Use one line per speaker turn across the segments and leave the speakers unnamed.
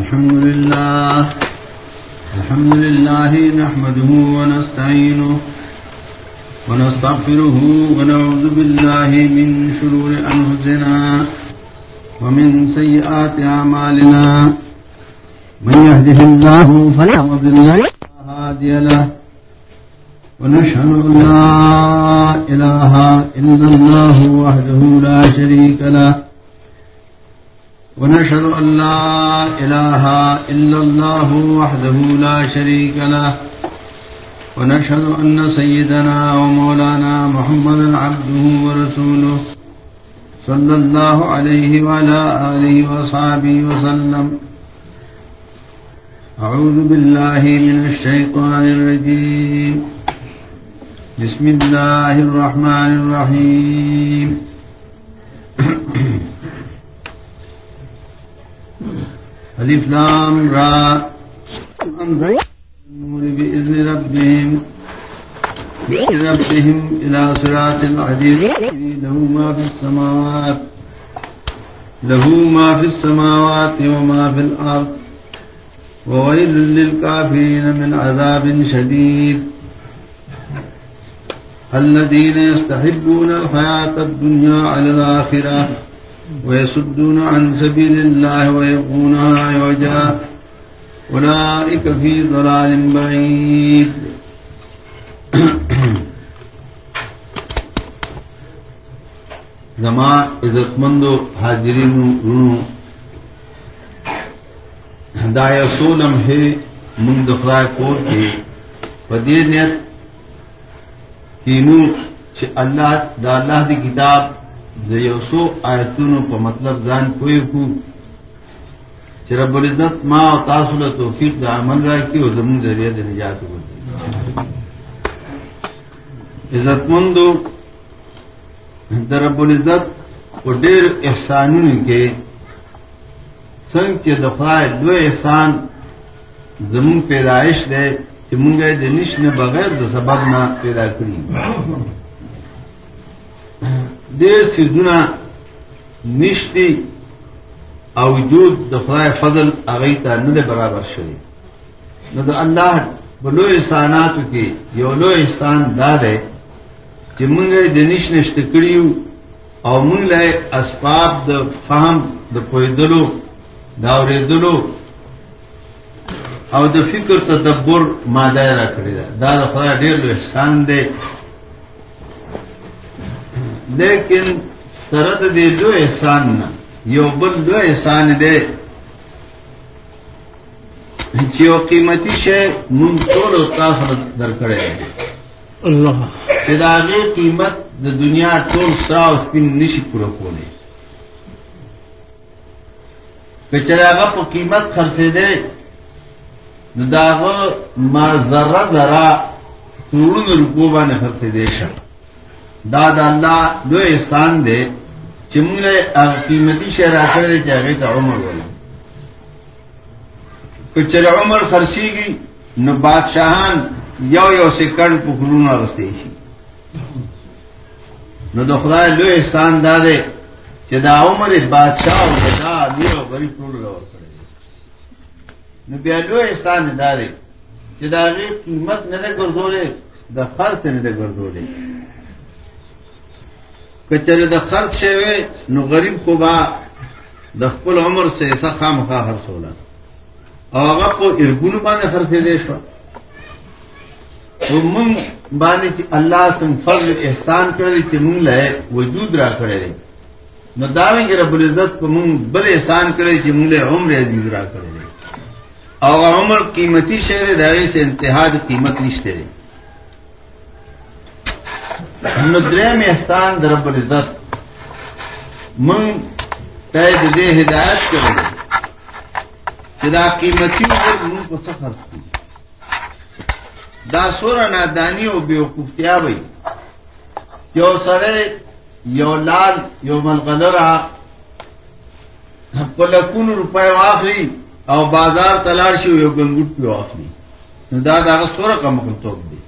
الحمد لله الحمد لله نحمده ونستعينه ونستغفره ونعوذ بالله من شرور أنفسنا ومن سيئات أعمالنا من يهده الله فلا مضل له هادي له ونشهد أن لا إله إلا الله وحده لا شريك له ونشهد أن لا إله إلا الله وحده لا شريك له. ونشهد أن سيدنا ومولانا محمد عبده ورسوله صلى الله عليه وعلى آله وصحبه وسلم. أعوذ بالله من الشيطان الرجيم. بسم الله الرحمن الرحيم. ألف لام را. بإذن ربهم بإذن ربهم إلى صراط العزيز. له ما في السماوات، له ما في السماوات وما في الأرض. وويل للكافرين من عذاب شديد. الذين يستحبون الحياة الدنيا على الآخرة. ويصدون عن سبيل الله ويقونها عوجا. أولئك في ضلال بعيد. زما عزت مندو حاضرین رونو دایا سولم ہے منگ دخرائے کور کے پدیر نیت تینوں اللہ دا اللہ دی کتاب یوسو آیتونو په مطلب ځان کوی کو. چې رب العزت ما او تاسو له توفیق د عمل راکړي او زموږ ذریعہ د نجات وکړي عزت مندو د رب العزت په ډېر احسانونو کې څنګه چې د خدای دوی احسان زمون پیدائش ده چې مونږه د نشنه بغیر د سبب نه پیدا کړی دیر سیزونا نشتی او وجود د خدای فضل اغی تا نه برابر شوی. نو د الله بلو احساناتو کې یو لو احسان دا ده چې مونږ د نش نشته کړیو او مونږ له اسباب د فهم د پویدلو دا ورېدلو او د فکر تدبر ماده را کړی دا دا د خدای ډېر لوی احسان دی. لیکن سرد دے دو احسان نہ یو بل دو احسان دے۔ جو قیمتی شے من ٹول تاثر در کرے
اللہ۔
اداغی قیمت دا دنیا ٹول سا اس پن نشی پورا کولے کچراغا پا قیمت خرچے دے داغ ما ذرہ ذرا تورن رکوبا نے خرچے دے شک داد اللہ دو احسان دے چمگلے قیمتی شہر آخر دے چاہے کا عمر والا کچر عمر خرسی گی نو بادشاہان یو یو سے کڑ پکڑوں رستے شی نو دو خدا لو احسان دا دارے چدا عمر بادشاہ اور بدا امیر اور غریب ٹول رہا کرے نو بیا لو احسان دارے چدا قیمت نہ دے گردولے دا خرچ نہ دے گردولے کچرے د خرچ شوی، نو غریب کو با د خپل عمر سے ایسا خام خواہ ہر سولا او هغه په ارګونو باندې خرڅې دي شو ومن باندې چې الله سم فضل احسان کړی، چې مونږ له وجود را کړی نو دا ویني رب العزت په مونږ بل احسان کړی چې مونږ له عمر عزیز را کړی او عمر قیمتي شی دی سے انتها قیمت نشته دی. نو احسان در رب العزت. من ته دې هدایت کړو چې دا قیمتي وګور موږ سفر کې دا سوره نادانی او بیوقوفتیا وي یو سره یو لال، یو ملغلرا په لکونو روپۍ واخلي او بازار تلار شي یو ګنګوټ په واخلي نو دا دا سوره کوم کوم دی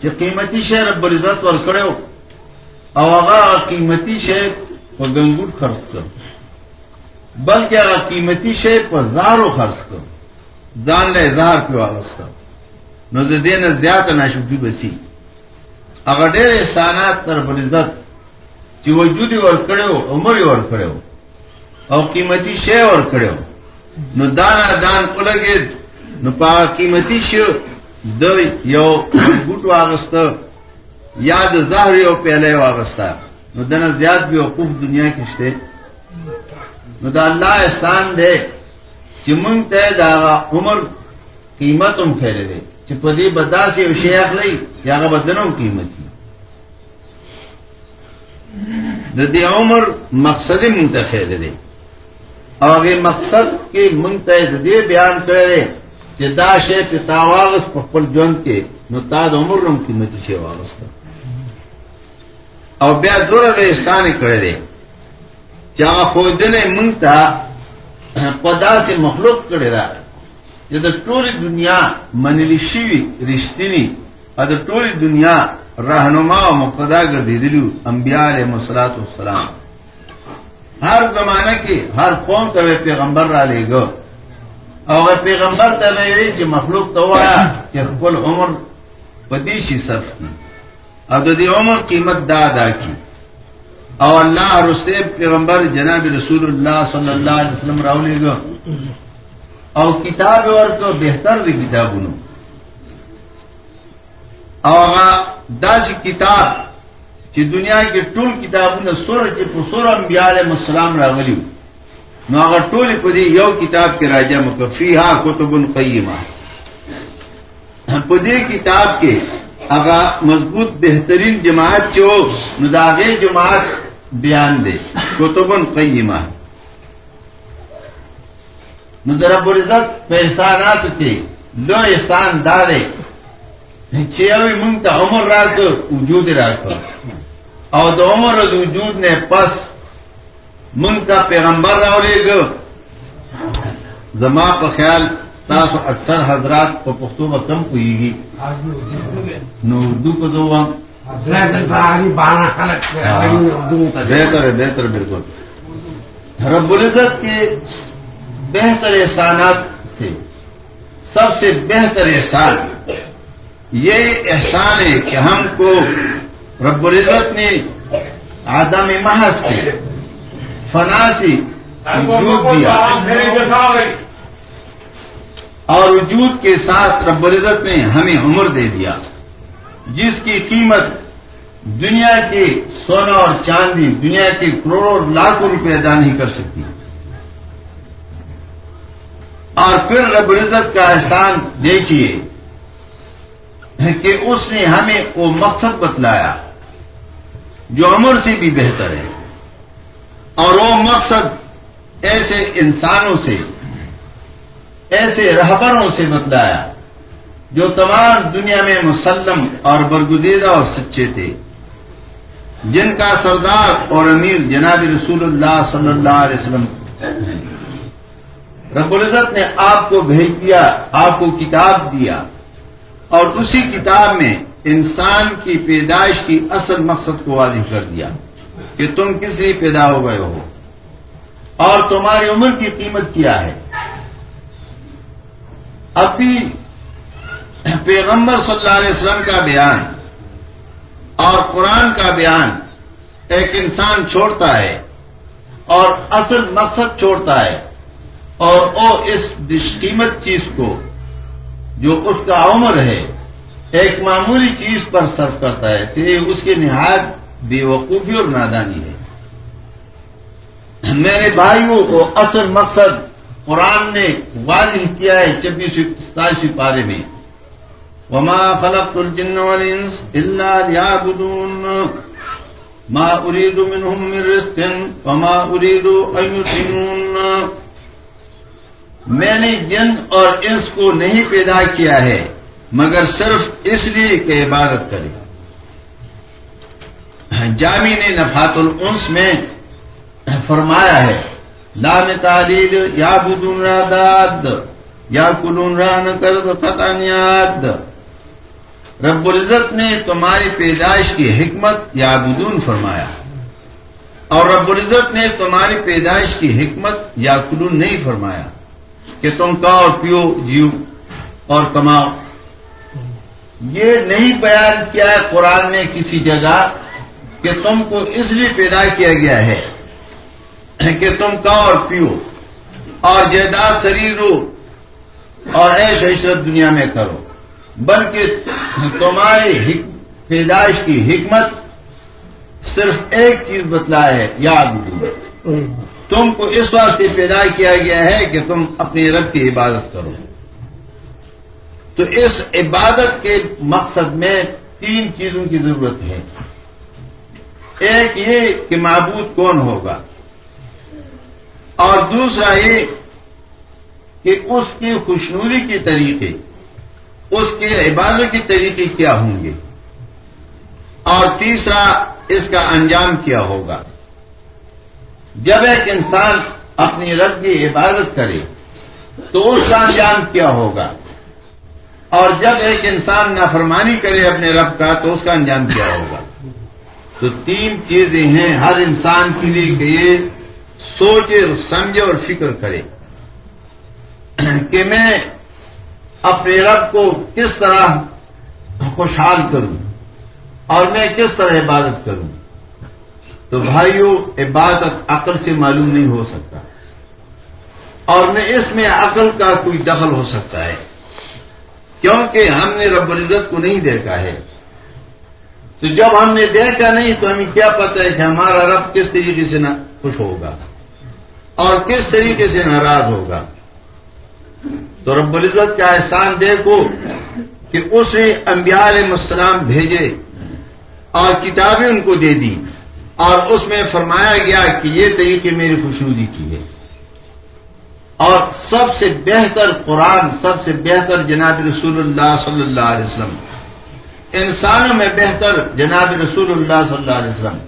چې قیمتي شی رب العزت ور کړو او هغه قیمتي شی په ګنګوټ خرڅ کړ بلکہ اگر قیمتی شے پر زارو خرچ کر. جان لے اظہار پہ واپس کر نو دین زیادہ ناشکری بسی. اگر ڈیر احسانات تر بلزت کہ وجودی اور کڑے ہو عمر اور کڑے ہو اور قیمتی شے اور کڑے ہو نو دانا دان کو نو پا قیمتی شے د یو بوٹ واغست یا د زہر یو پہلے واغستا نو دنا زیاد بھی وقوف دنیا کشتے نو دا اللہ احسان دے چې مونږ ته دا عمر قیمت هم خیر دی. چې په دې بداسي او شی اخلي هغه بدنوم قیمتي د دې عمر مقصد منتخب دی. او هغه مقصد کې مونږ ته دې بیان کړی چې دا شی په تاواغس په خپل ژوند کې نو تا د عمر نوم قیمتي شی واغسته. او بیا دوره به احسان کړی دی. چې هغه خو دې مونږ ته پدا سے مخلوق کړی را چې د ټولي دنیا منلی شي رښتینی ا د ټولي دنیا رهنما او مقتدا ګرځیدلو انبیاء علیهم الصلاۃ والسلام. هر زمانہ کې هر قوم ته پیغمبر را لېګو او پیغمبر ته ویلي چې مخلوق ته وایا چې خپل عمر پدې شي صرف کی او د دې عمر قیمت دا ادا کی او اللہ رستے پیغمبر جناب رسول اللہ صلی اللہ علیہ وسلم راؤنے گا او کتاب اور تو بہتر دی کتاب نو اور دس کتاب چې دنیا کې ټول کتابونه سوره چې په سوره انبیاء علیهم السلام راغلي نو هغه ټول په دې یو کتاب کې راځي مکفیها کتب قیمه. په دې کتاب کې هغه مضبوط بهترین جماعت چې و نو داغه جماعت بیان دے کتبن قیمہ نو در رب العزت په احسانات کې لو احسان دارې چې یوې مونږ ته عمر راکړ، وجود راکړ. او د عمر د وجود نه پس مونږ ته پیغمبر راولېګ زما په خیال تاسو اکثر حضرات په پښتو کې کم کویږي نو اردو په دوه بہتر ہے بہتر بالکل. رب العزت کے بہتر احسانات سے سب سے بہتر احسان یہ احسان ہے کہ ہم کو رب العزت نے آدم محض سے فنا سے وجود دیا۔ اور وجود کے ساتھ رب العزت نے ہمیں عمر دے دیا، جس کی قیمت دنیا کے سونا اور چاندی، دنیا کے کروڑوں لاکھوں روپے ادا نہیں کر سکتی۔ اور پھر رب العزت کا احسان دیکھیے کہ اس نے ہمیں وہ مقصد بتلایا جو عمر سے بھی بہتر ہے۔ اور وہ مقصد ایسے انسانوں سے، ایسے رہبروں سے بتلایا، جو تمام دنیا میں مسلم اور برگزیدہ اور سچے تھے، جن کا سردار اور امیر جناب رسول اللہ صلی اللہ علیہ وسلم رب العزت نے آپ کو بھیج دیا، آپ کو کتاب دیا، اور اسی کتاب میں انسان کی پیدائش کی اصل مقصد کو واضح کر دیا۔ کہ تم کس لیے پیدا ہو گئے ہو اور تمہاری عمر کی قیمت کیا ہے ابھی پیغمبر صلی اللہ علیہ وسلم کا بیان اور قرآن کا بیان ایک انسان چھوڑتا ہے اور اصل مقصد چھوڑتا ہے اور وہ اس قیمت چیز کو جو اس کا عمر ہے، ایک معمولی چیز پر صرف کرتا ہے، تو یہ اس کی نہایت بے وقوفی اور نادانی ہے۔ میرے بھائیوں کو اصل مقصد قرآن نے واضح کیا ہے چبیس ستائیس پارے میں۔ وما خلقت الجن والانس الا ليعبدون۔ ما اريد منهم من رزق وما اريد ان يطعمون میں نے جن اور انس کو نہیں پیدا کیا ہے، مگر صرف اس لیے کہ عبادت کرے۔ جامی نے نفات الانس میں فرمایا ہے لام تعلیل یا بدون را داد یا کلون را نکر فتانیاد رب العزت نے تمہاری پیدائش کی حکمت یا بدون فرمایا۔ اور رب العزت نے تمہاری پیدائش کی حکمت یا قلون نہیں فرمایا۔ کہ تم اور پیو، جیو اور کماؤ۔ یہ نہیں بیان کیا ہے قرآن نے کسی جگہ۔ کہ تم کو اس لیے پیدا کیا گیا ہے کہ تم کا اور پیو اور جائیداد شریر ہو اور ایش عشرت دنیا میں کرو۔ بلکہ تمہاری پیدائش کی حکمت صرف ایک چیز بتلا ہے، یاد تم کو اس واسطے پیدا کیا گیا ہے کہ تم اپنی رب کی عبادت کرو۔ تو اس عبادت کے مقصد میں تین چیزوں کی ضرورت ہے۔ ایک یہ کہ معبود کون ہوگا؟ اور دوسرا یہ کہ اس کی خوشنوری کے طریقے، اس کے عبادت کے طریقے کیا ہوں گے؟ اور تیسرا، اس کا انجام کیا ہوگا؟ جب ایک انسان اپنی رب کی عبادت کرے، تو اس کا انجام کیا ہوگا؟ اور جب ایک انسان نافرمانی کرے اپنے رب کا، تو اس کا انجام کیا ہوگا؟ تو تین چیزیں ہیں ہر انسان کے لیے کہ یہ سوچے اور سمجھے اور فکر کرے۔ کہ میں اپنے رب کو کس طرح خوشحال کروں اور میں کس طرح عبادت کروں۔ تو بھائیو، عبادت عقل سے معلوم نہیں ہو سکتا۔ اور میں اس میں عقل کا کوئی دخل ہو سکتا ہے۔ کیونکہ ہم نے رب العزت کو نہیں دیکھا ہے۔ تو جب ہم نے دیکھا نہیں تو ہمیں کیا پتہ ہے کہ ہمارا رب کس طریقے سے خوش ہوگا اور کس طریقے سے ناراض ہوگا۔ تو رب العزت کا احسان دیکھو کہ اس نے انبیاء علیہ السلام بھیجے اور کتابیں ان کو دے دی اور اس میں فرمایا گیا کہ یہ طریقے میری خوشنودی کی ہے اور سب سے بہتر قرآن، سب سے بہتر جناب رسول اللہ صلی اللہ علیہ وسلم انسانوں میں بہتر جناب رسول اللہ صلی اللہ علیہ وسلم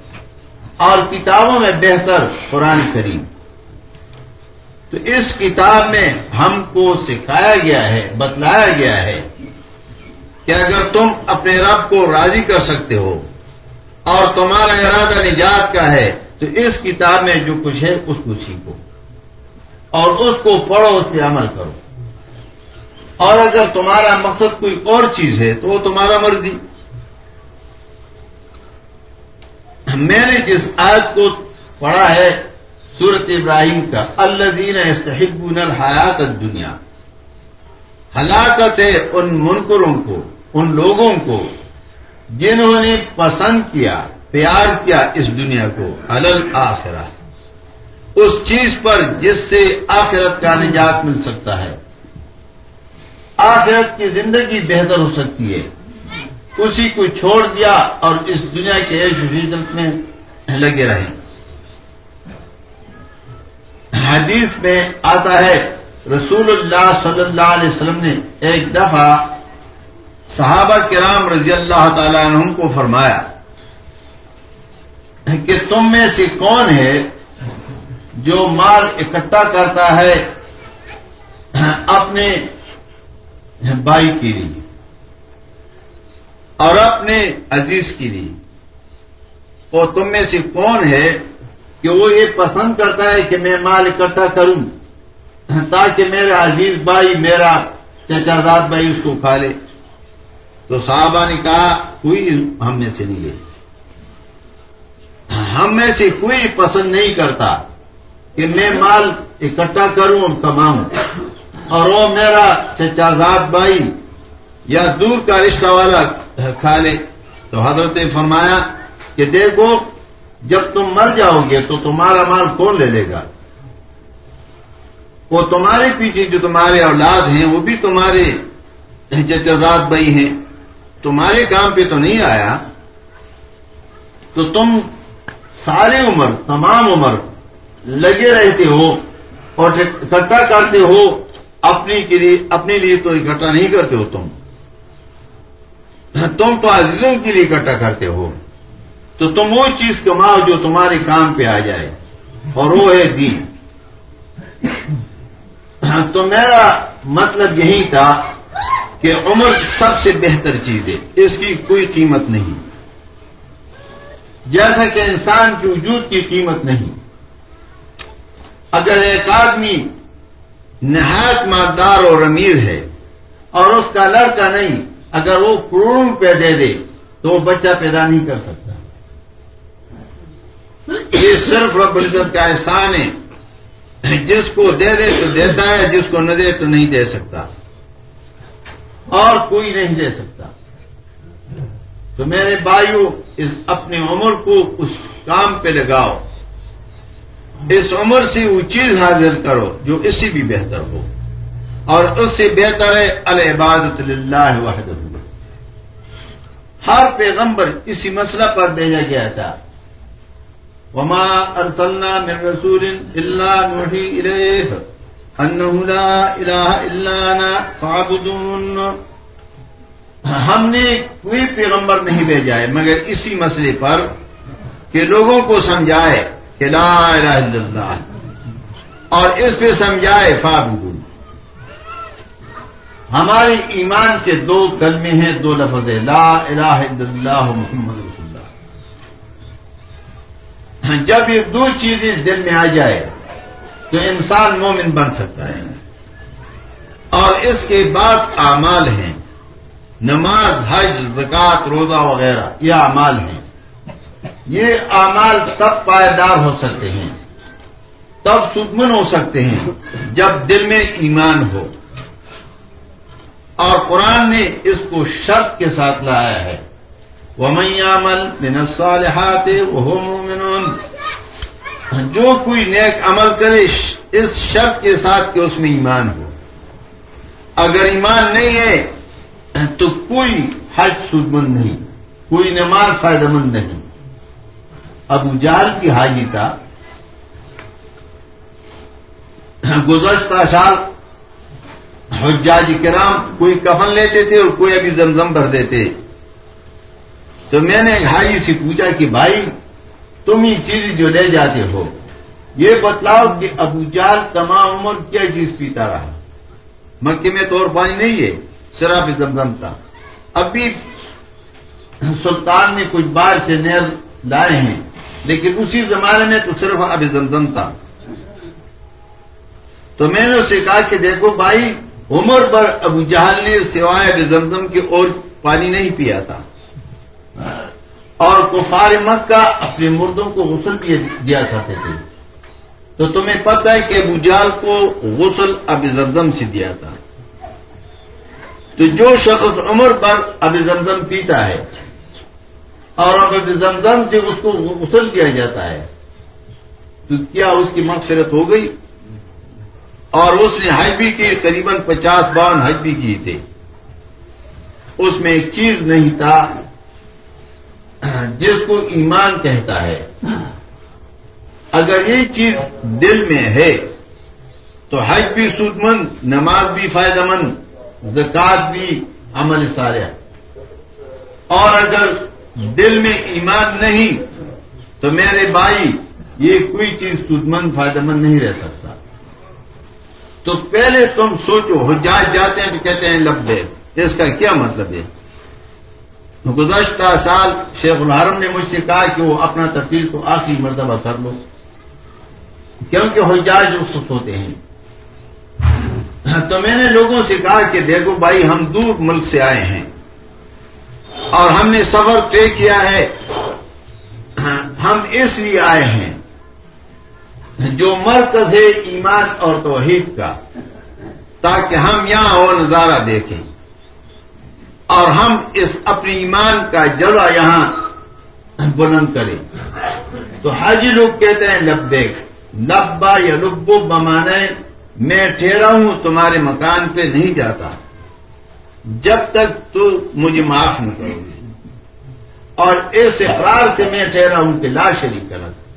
اور کتابوں میں بہتر قرآن کریم۔ تو اس کتاب میں ہم کو سکھایا گیا ہے، بتلایا گیا ہے کہ اگر تم اپنے رب کو راضی کر سکتے ہو اور تمہارا ارادہ نجات کا ہے، تو اس کتاب میں جو کچھ ہے، اس کو سیکھو اور اس کو پڑھو، اس پہ عمل کرو۔ اور اگر تمہارا مقصد کوئی اور چیز ہے تو وہ تمہارا مرضی۔ میں نے جس آیت کو پڑھا ہے سورت ابراہیم کا الزین صحیح الحیات دنیا ہلاکت ہے ان منکروں کو، ان لوگوں کو جنہوں نے پسند کیا، پیار کیا اس دنیا کو الل آخرہ اس چیز پر جس سے آخرت کا نجات مل سکتا ہے۔ آخرت کی زندگی بہتر ہو سکتی ہے۔ اسی کو چھوڑ دیا اور اس دنیا کے ایش عزت میں لگے رہے۔ حدیث میں آتا ہے، رسول اللہ صلی اللہ علیہ وسلم نے ایک دفعہ صحابہ کرام رضی اللہ تعالی عنہ کو فرمایا کہ تم میں سے کون ہے جو مال اکٹھا کرتا ہے اپنے بھائی کے لیے اور اپنے عزیز کے لیے وہ تم میں سے کون ہے کہ وہ یہ پسند کرتا ہے کہ میں مال اکٹھا کروں، تاکہ میرا عزیز بھائی، میرا چچا بھائی اس کو کھا لے۔ تو صحابہ نے کہا، کوئی ہم میں سے نہیں ہے۔ ہم میں سے کوئی پسند نہیں کرتا کہ میں مال اکٹھا کروں اور کماؤں۔ اور وہ میرا چچا زاد بھائی یا دور کا رشتہ والا کھا لے تو حضرت نے فرمایا کہ دیکھو، جب تم مر جاؤ گے تو تمہارا مال کون لے لے گا؟ وہ تمہارے پیچھے جو تمہارے اولاد ہیں، وہ بھی تمہارے چچازاد بھائی ہیں۔ تمہارے کام پہ تو نہیں آیا۔ تو تم سارے عمر، تمام عمر لگے رہتے ہو اور اکٹھا کرتے ہو۔ اپنی کے لیے اپنے لیے تو اکٹھا نہیں کرتے ہو تم۔ تم تو عزیزوں کے لیے اکٹھا کرتے ہو۔ تو تم وہ چیز کماؤ جو تمہارے کام پہ آ جائے۔ اور وہ ہے دین۔ تو میرا مطلب یہی تھا کہ عمر سب سے بہتر چیز ہے۔ اس کی کوئی قیمت نہیں۔ جیسا کہ انسان کے وجود کی قیمت نہیں۔ اگر ایک آدمی نہایت مالدار اور امیر ہے۔ اور اس کا لڑکا نہیں، اگر وہ کروڑوں روپے دے دے تو وہ بچہ پیدا نہیں کر سکتا۔ یہ صرف رب العزت کا احسان ہے۔ جس کو دے دے تو دیتا ہے، جس کو نہ دے تو نہیں دے سکتا۔ اور کوئی نہیں دے سکتا۔ تو میرے بھائیو، اس اپنی عمر کو اس کام پہ لگاؤ۔ اس عمر سے وہ چیز حاضر کرو جو اس سے بھی بہتر ہو۔ اور اس سے بہتر ہے العبادت اللہ وحد ہر پیغمبر اسی مسئلہ پر بھیجا گیا تھا۔ وما ارسلنا من رسول الا نوحي اليه انه لا اله الا انا فاعبدون۔ ہم نے کوئی پیغمبر نہیں بھیجا ہے، مگر اسی مسئلے پر کہ لوگوں کو سمجھائے۔ کہ لا الہ الا اللہ۔ اور اس پہ سمجھائے فاعبدون۔ ہمارے ایمان کے دو کلمے ہیں، دو لفظ لا الہ الا اللہ محمد رسول جب یہ دو چیزیں دل میں آ جائے تو انسان مومن بن سکتا ہے۔ اور اس کے بعد اعمال ہیں۔ نماز، حج زکات روزہ وغیرہ، یہ اعمال ہیں۔ یہ اعمال تب پائیدار ہو سکتے ہیں، تب سکمن ہو سکتے ہیں، جب دل میں ایمان ہو۔ اور قرآن نے اس کو شرط کے ساتھ لایا ہے۔ وہ میامل الصالحات وہ مومن جو کوئی نیک عمل کرے، اس شرط کے ساتھ کہ اس میں ایمان ہو۔ اگر ایمان نہیں ہے، تو کوئی حج سود مند نہیں، کوئی نماز فائدہ مند نہیں۔ ابو جال کی حاجی کا گزشتہ سال حجاج کرام کوئی کفن لیتے تھے اور کوئی ابھی زمزم بھر دیتے۔ تو میں نے حاجی سے پوچھا کہ بھائی، تم یہ چیز جو لے جاتے ہو، یہ بتلاؤ کہ ابو جال تمام عمر کیا چیز پیتا رہا۔ مکے میں تو اور پانی نہیں ہے، شراب زمزم تھا۔ ابھی سلطان نے کچھ بار سے نیر لائے ہیں۔ لیکن اسی زمانے میں تو صرف اب زمزم تھا۔ تو میں نے اسے کہا کہ دیکھو بھائی، عمر پر ابو جہل نے سوائے اب زمزم کے اور پانی نہیں پیا تھا۔ اور کفار مکہ اپنے مردوں کو غسل بھی دیا کرتے تھے۔ تو تمہیں پتہ ہے کہ ابو جال کو غسل اب زمزم سے دیا تھا۔ تو جو شخص عمر پر اب زمزم پیتا ہے اور اب زمزم سے اس کو غسل کیا جاتا ہے۔ تو کیا اس کی مغفرت ہو گئی؟ اور اس نے حج بھی کی قریب پچاس باون حج بھی کیے تھے۔ اس میں ایک چیز نہیں تھا، جس کو ایمان کہتا ہے۔ اگر یہ چیز دل میں ہے، تو حج بھی سود مند نماز بھی فائدہ مند زکات بھی عمل سارا اور اگر دل میں ایمان نہیں تو میرے بھائی، یہ کوئی چیز سدمند فائدہ مند نہیں رہ سکتا۔ تو پہلے تم سوچو، حجاج جاتے ہیں تو کہتے ہیں لب دے۔ اس کا کیا مطلب ہے؟ گزشتہ سال شیخ الحرم نے مجھ سے کہا کہ وہ اپنا تفصیل کو آخری مرتبہ کر لو۔ کیونکہ حجاج رخصت ہوتے ہیں۔ تو میں نے لوگوں سے کہا کہ دیکھو بھائی، ہم دور ملک سے آئے ہیں۔ اور ہم نے سفر طے کیا ہے۔ ہم اس لیے آئے ہیں۔ جو مرکز ہے ایمان اور توحید کا، تاکہ ہم یہاں اور نظارہ دیکھیں۔ اور ہم اس اپنی ایمان کا جلوہ یہاں بلند کریں۔ تو حاجی لوگ کہتے ہیں، لب دیکھ۔ لبا یا لبو بمانے میں ٹھہرا ہوں، تمہارے مکان پہ نہیں جاتا۔ جب تک تو مجھے معاف نہ کرو۔ گے اور اس اقرار سے میں ٹھہرا ہوں کہ لا شریک کرت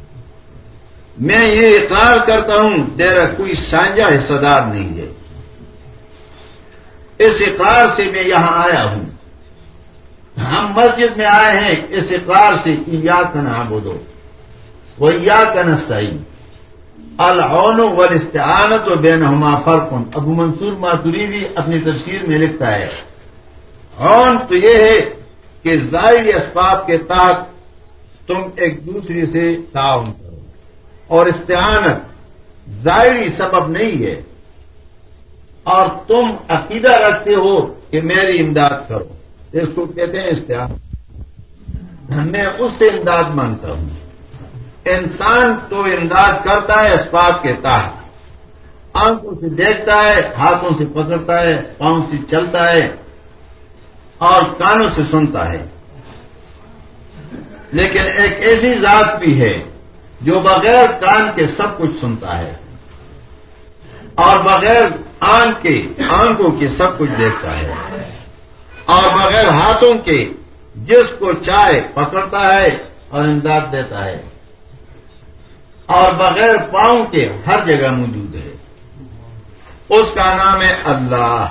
میں یہ اقرار کرتا ہوں، تیرا کوئی سانجا حصہ دار نہیں ہے۔ اس اقرار سے میں یہاں آیا ہوں۔ ہم مسجد میں آئے ہیں، اس اقرار سے یا کا نام دو وہ یا کا نسائی العون و استعانت و بین ہما فرق. ابو منصور ماتوریدی اپنی تفسیر میں لکھتا ہے اون تو یہ ہے کہ ظاہری اسباب کے تحت تم ایک دوسرے سے تعاون کرو، اور استعانت ظاہری سبب نہیں ہے، اور تم عقیدہ رکھتے ہو کہ میری امداد کرو۔ اس کو کہتے ہیں استعانت۔ میں اس سے امداد مانگتا ہوں۔ انسان تو امداد کرتا ہے اسپاق کے تحت آنکھوں سے دیکھتا ہے، ہاتھوں سے پکڑتا ہے، پاؤں سے چلتا ہے اور کانوں سے سنتا ہے۔ لیکن ایک ایسی ذات بھی ہے جو بغیر کان کے سب کچھ سنتا ہے اور بغیر آنکھ کے آنکھوں کے سب کچھ دیکھتا ہے۔ اور بغیر ہاتھوں کے جس کو چائے پکڑتا ہے اور امداد دیتا ہے۔ اور بغیر پاؤں کے ہر جگہ موجود ہے۔ اس کا نام ہے اللہ۔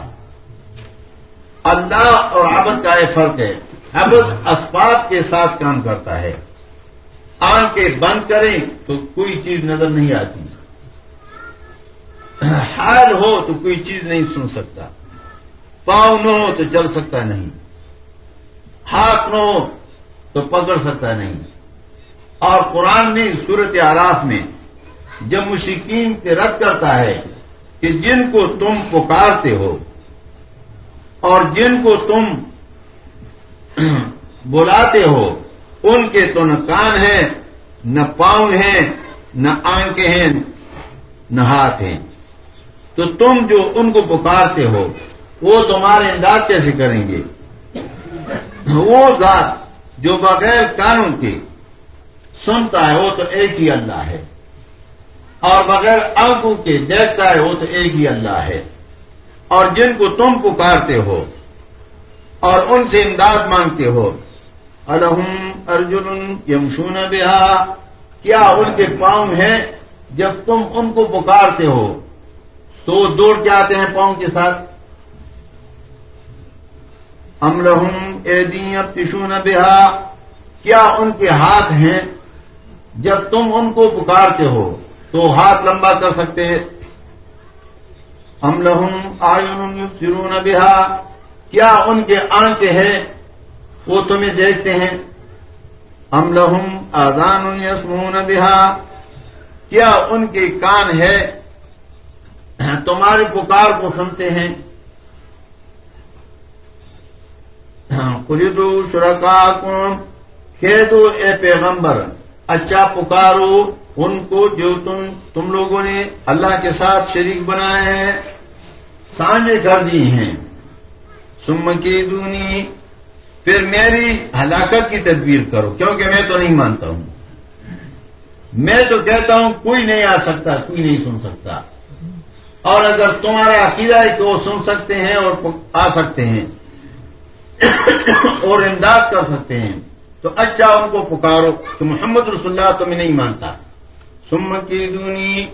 اللہ اور عبد کا یہ فرق ہے۔ عبد اسباب کے ساتھ کام کرتا ہے۔ آنکھیں بند کریں تو کوئی چیز نظر نہیں آتی۔ حال ہو تو کوئی چیز نہیں سن سکتا۔ پاؤں نہ ہو تو چل سکتا نہیں۔ ہاتھ نہ ہو تو پکڑ سکتا نہیں۔ اور قرآن میں صورت آراف میں جب مشکین کے رد کرتا ہے کہ جن کو تم پکارتے ہو اور جن کو تم بلاتے ہو، ان کے تو نہ کان ہیں، نہ پاؤں ہیں، نہ آنکھیں ہیں، نہ ہاتھ ہیں۔ تو تم جو ان کو پکارتے ہو، وہ تمہارے انداز کیسے کریں گے؟ وہ ذات جو بغیر قانون کے سنتا ہے وہ تو ایک ہی اللہ ہے۔ اور بغیر آنکھوں کے دیکھتا ہے وہ تو ایک ہی اللہ ہے۔ اور جن کو تم پکارتے ہو اور ان سے امداد مانگتے ہو الحم ارجن یمشون بہا۔ کیا ان کے پاؤں ہیں جب تم ان کو پکارتے ہو؟ تو وہ دوڑ کے آتے ہیں پاؤں کے ساتھ۔ ام لہم اے دین اب بہا۔ کیا ان کے ہاتھ ہیں جب تم ان کو پکارتے ہو تو ہاتھ لمبا کر سکتے ہم لہم آئن فرون بہا۔ کیا ان کے آنکھ ہیں؟ وہ تمہیں دیکھتے ہیں۔ ہم لہم آزان یسمون بہا۔ کیا ان کے کان ہے تمہاری پکار کو سنتے ہیں۔ خریدو شرکا کون دو اے پیغمبر اچھا پکارو ان کو جو تم تم لوگوں نے اللہ کے ساتھ شریک بنائے ہیں سانجے کر دی ہیں۔ سم کی دونی پھر میری ہلاکت کی تدبیر کرو، کیونکہ میں تو نہیں مانتا ہوں۔ میں تو کہتا ہوں، کوئی نہیں آ سکتا، کوئی نہیں سن سکتا۔ اور اگر تمہارا عقیدہ ہے کہ وہ سن سکتے ہیں اور آ سکتے ہیں، اور امداد کر سکتے ہیں۔ تو اچھا ان کو پکارو تو محمد رسول اللہ تمہیں نہیں مانتا۔ سم کی دونی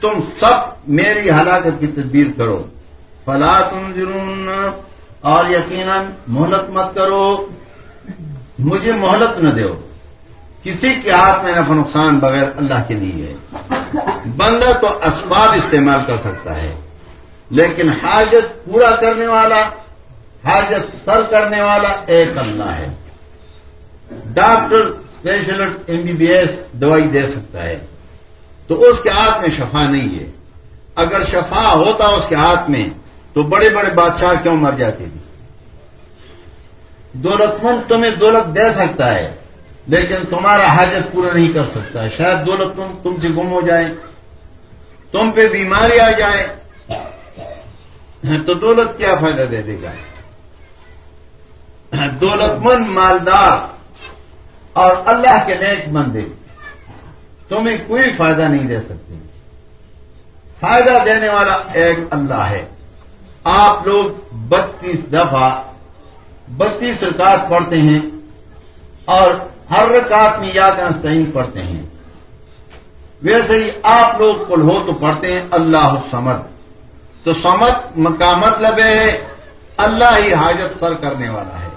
تم سب میری ہلاکت کی تدبیر کرو۔ فلا تم ضرور اور یقیناً مہلت مت کرو۔ مجھے مہلت نہ دو کسی کے ہاتھ میں نفع نقصان بغیر اللہ کے لیے ہے۔ بندہ تو اسباب استعمال کر سکتا ہے، لیکن حاجت پورا کرنے والا، حاجت سر کرنے والا ایک اللہ ہے۔ Doctor specialist M B B S دوائی دے سکتا ہے۔ تو اس کے ہاتھ میں شفا نہیں ہے۔ اگر شفا ہوتا اس کے ہاتھ میں، تو بڑے بڑے بادشاہ کیوں مر جاتے تھے دولت مند تمہیں دولت دے سکتا ہے، لیکن تمہارا حاجت پورا نہیں کر سکتا۔ ہے شاید دولت مند تم سے گم ہو جائے، تم پہ بیماری آ جائے، تو دولت کیا فائدہ دے دے گا؟ دولت مند مالدار اور اللہ کے نیک مندر تمہیں کوئی فائدہ نہیں دے سکتے۔ فائدہ دینے والا ایک اللہ ہے۔ آپ لوگ بتیس دفعہ بتیس رکعت پڑھتے ہیں اور ہر رکعت میں یا کا نستعین پڑھتے ہیں۔ ویسے ہی آپ لوگ کل ہو تو پڑھتے ہیں اللہ سمد تو سمد کا مطلب ہے اللہ ہی حاجت سر کرنے والا ہے۔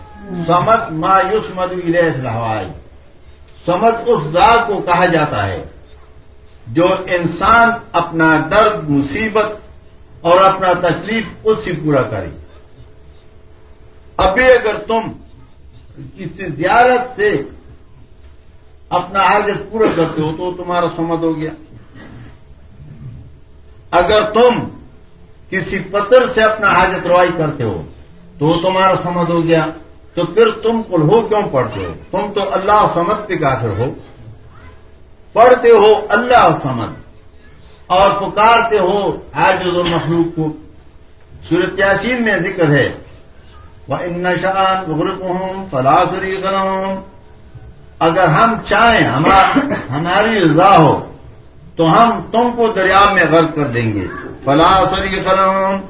سمد مایوس مد رہوائی سمجھ اس ذات کو کہا جاتا ہے جو انسان اپنا درد، مصیبت اور اپنا تکلیف اس سے پورا کرے۔ ابھی اگر تم کسی زیارت سے اپنا حاجت پورا کرتے ہو تو تمہارا سمت ہو گیا۔ اگر تم کسی پتر سے اپنا حاجت روائی کرتے ہو تو تمہارا سمجھ ہو گیا۔ تو پھر تم کل ہو کیوں پڑھتے ہو؟ تم تو اللہ سمجھ پہ کافر ہو۔ پڑھتے ہو اللہ سمجھ۔ اور پکارتے ہو حاجت المخلوق کو۔ سورت یاسین میں ذکر ہے۔ وہ ان نشان غرق ہوں فلاسری کروں اگر ہم چاہیں ہماری رضا ہو، تو ہم تم کو دریا میں غرق کر دیں گے۔ فلاں سری خلم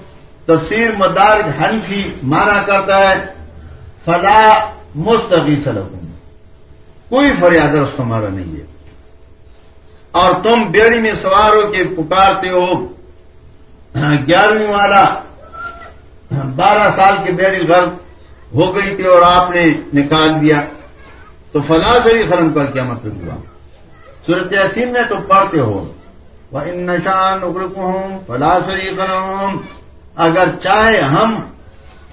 تفسیر مدار حنفی مانا کرتا ہے۔ فلا مستقی سلکوں کوئی فریاد رس تمہارا نہیں ہے. اور تم بیڑی میں سوار ہو کے پکارتے ہو. گیارہویں والا، بارہ سال کی بیڑی غرق ہو گئی تھی اور آپ نے نکال دیا. تو فلاں سری خرم پر کیا مطلب ہوا. صورت یسین میں تو پڑھتے ہو. وہ ان نشان اگرک ہوں فلاسری اگر چاہے ہم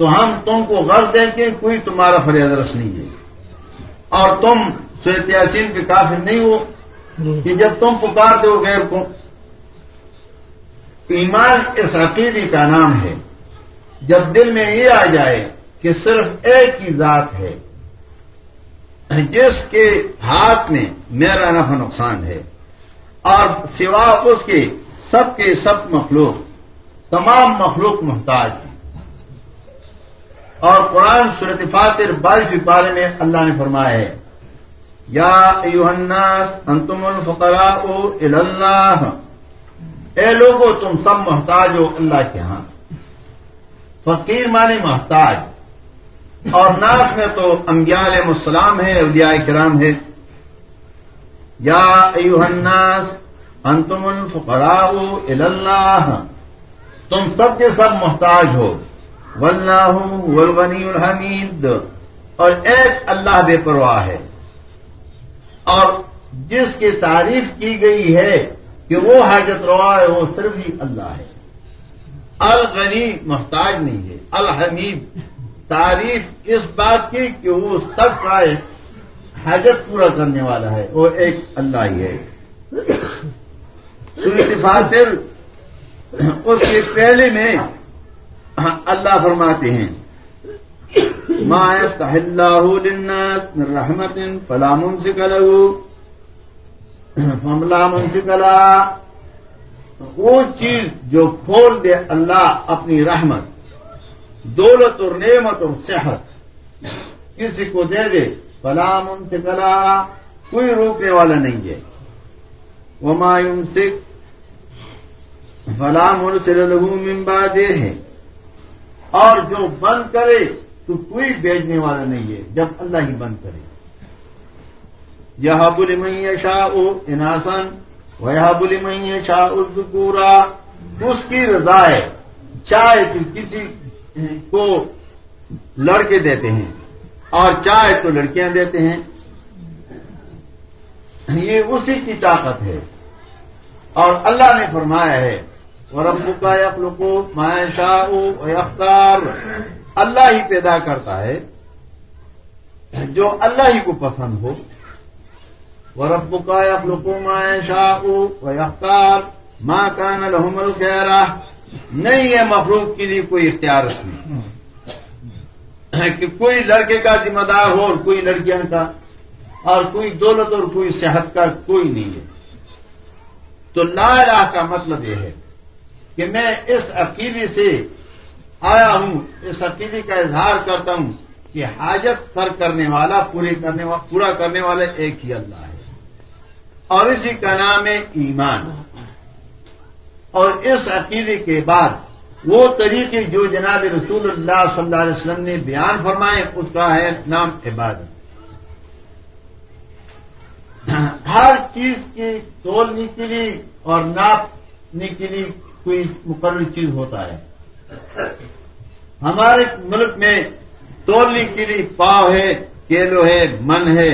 تو ہم تم کو غرض دیں کہ کوئی تمہارا فریاد رس نہیں ہے۔ اور تم صورت یاسین پہ کافی نہیں ہو کہ جب تم پکارتے ہو غیر کو۔ ایمان اس عقیدی کا نام ہے۔ جب دل میں یہ آ جائے کہ صرف ایک ہی ذات ہے، جس کے ہاتھ میں میرا نفع نقصان ہے، اور سوا اس کے سب کے سب مخلوق، تمام مخلوق محتاج ہیں۔ اور قرآن صورت فاتر بائیس پارے میں اللہ نے فرمایا ہے۔ یا یوحناس انتم الفقرا اللہ اے لوگوں تم سب محتاج ہو اللہ کے ہاں۔ فقیر مانے محتاج۔ اور ناس میں تو انبیاء علیہ السلام ہے اولیاء کرام ہے یا ایوہ الناس انتم الفقراء اللہ تم سب کے سب محتاج ہو۔ واللہ والغنی الحمید۔ اور ایک اللہ بے پرواہ ہے۔ اور جس کی تعریف کی گئی ہے کہ وہ حاجت روا ہے، وہ صرف ہی اللہ ہے۔ الغنی محتاج نہیں ہے، الحمید۔ تعریف اس بات کی کہ وہ سب کا حاجت پورا کرنے والا ہے، وہ ایک اللہ ہی ہے۔ فاتر اس کے پہلے میں ہاں، اللہ فرماتے ہیں، ما يفتح الله للناس من رحمة فلا ممسك له فلا ممسك لها وہ چیز جو کھول دے اللہ اپنی رحمت، دولت اور نعمت اور صحت، کسی کو دے دے فلام ان سے کوئی روکنے والا نہیں ہے۔ وہ مایوم سکھ فلام اور سے لگو ممبا دے ہے۔ اور جو بند کرے تو کوئی بیچنے والا نہیں ہے، جب اللہ ہی بند کرے۔ یہ بلی میں شاہ اناسن وہ بلی میں شاہ پورا اس کی رضا ہے، چاہے تو کسی کو لڑکے دیتے ہیں اور چائے تو لڑکیاں دیتے ہیں۔ یہ اسی کی طاقت ہے۔ اور اللہ نے فرمایا ہے کا اخلوق مائیں شاہ اختار اللہ ہی پیدا کرتا ہے، جو اللہ ہی کو پسند ہو۔ وہ کا اخلوق مائیں شاہ اختار ماں کا نلحمل کہہ نہیں ہے مخلوق کے لیے کوئی اختیار نہیں کہ کوئی لڑکے کا ذمہ دار ہو اور کوئی لڑکیاں کا، اور کوئی دولت اور کوئی صحت کا کوئی نہیں ہے۔ تو لا الہ کا مطلب یہ ہے کہ میں اس عقیدے سے آیا ہوں، اس عقیدے کا اظہار کرتا ہوں کہ حاجت سر کرنے والا، پورے کرنے والا، پورا کرنے والا ایک ہی اللہ ہے۔ اور اسی کا نام ہے ایمان۔ اور اس عقیدے کے بعد وہ طریقے جو جناب رسول اللہ صلی اللہ علیہ وسلم نے بیان فرمائے، اس کا ہے نام عبادت۔ ہر چیز کی تولنے کے لیے اور ناپنے کے لیے کوئی مقرر چیز ہوتا ہے۔ ہمارے ملک میں تولنے کے لیے پاؤ ہے، کیلو ہے، من ہے۔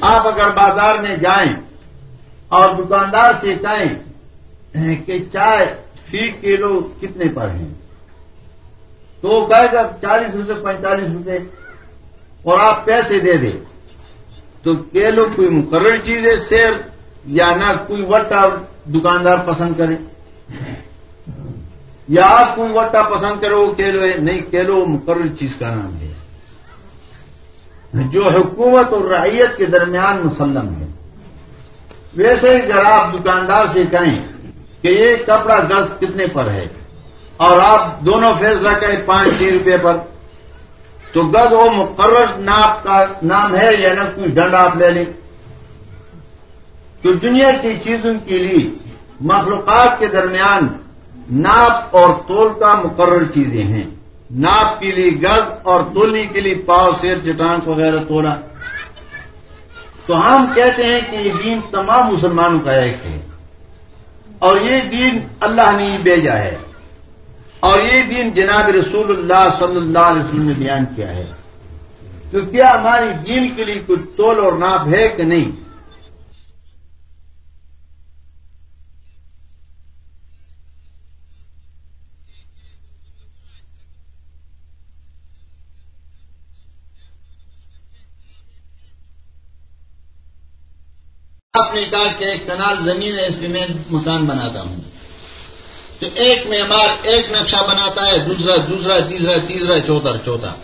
آپ اگر بازار میں جائیں اور دکاندار سے کہیں کہ چائے فی کلو کتنے پر ہیں تو وہ کہے گا چالیس روپے، پینتالیس روپے اور آپ پیسے دے دیں۔
تو کیلو کوئی مقرر چیز ہے، سیر یا نہ کوئی وٹا دکاندار پسند کرے یا آپ کوئی وٹا پسند کرو وہ کیلو نہیں کیلو مقرر چیز کا نام ہے۔ جو حکومت اور رعیت کے درمیان مسلم ہے۔ ویسے ہی ذرا آپ دکاندار سے کہیں کہ یہ کپڑا گز کتنے پر ہے، اور آپ دونوں فیصلہ کریں پانچ، چھ روپے پر، تو گز وہ مقرر ناپ کا نام ہے یا نہ کوئی ڈنڈ آپ لے لیں۔ تو دنیا کی چیزوں کے لیے مخلوقات کے درمیان ناپ اور تول کا مقرر چیزیں ہیں۔ ناپ کے لیے گز اور تولنے کے لیے پاؤ، سیر چٹانک وغیرہ تولا۔ تو ہم کہتے ہیں کہ یہ دین تمام مسلمانوں کا ایک ہے۔ اور یہ دین اللہ نے بھیجا ہے۔ اور یہ دین جناب رسول اللہ صلی اللہ علیہ وسلم نے بیان کیا ہے۔ تو کیا ہماری دین کے لیے کچھ تول اور ناپ ہے کہ نہیں؟
نے کہا کہ ایک کنال زمین ہے، اس پہ میں مکان بناتا ہوں۔ تو ایک معمار، ایک نقشہ بناتا ہے، دوسرا دوسرا، تیسرا تیسرا، چوتھا چوتھا۔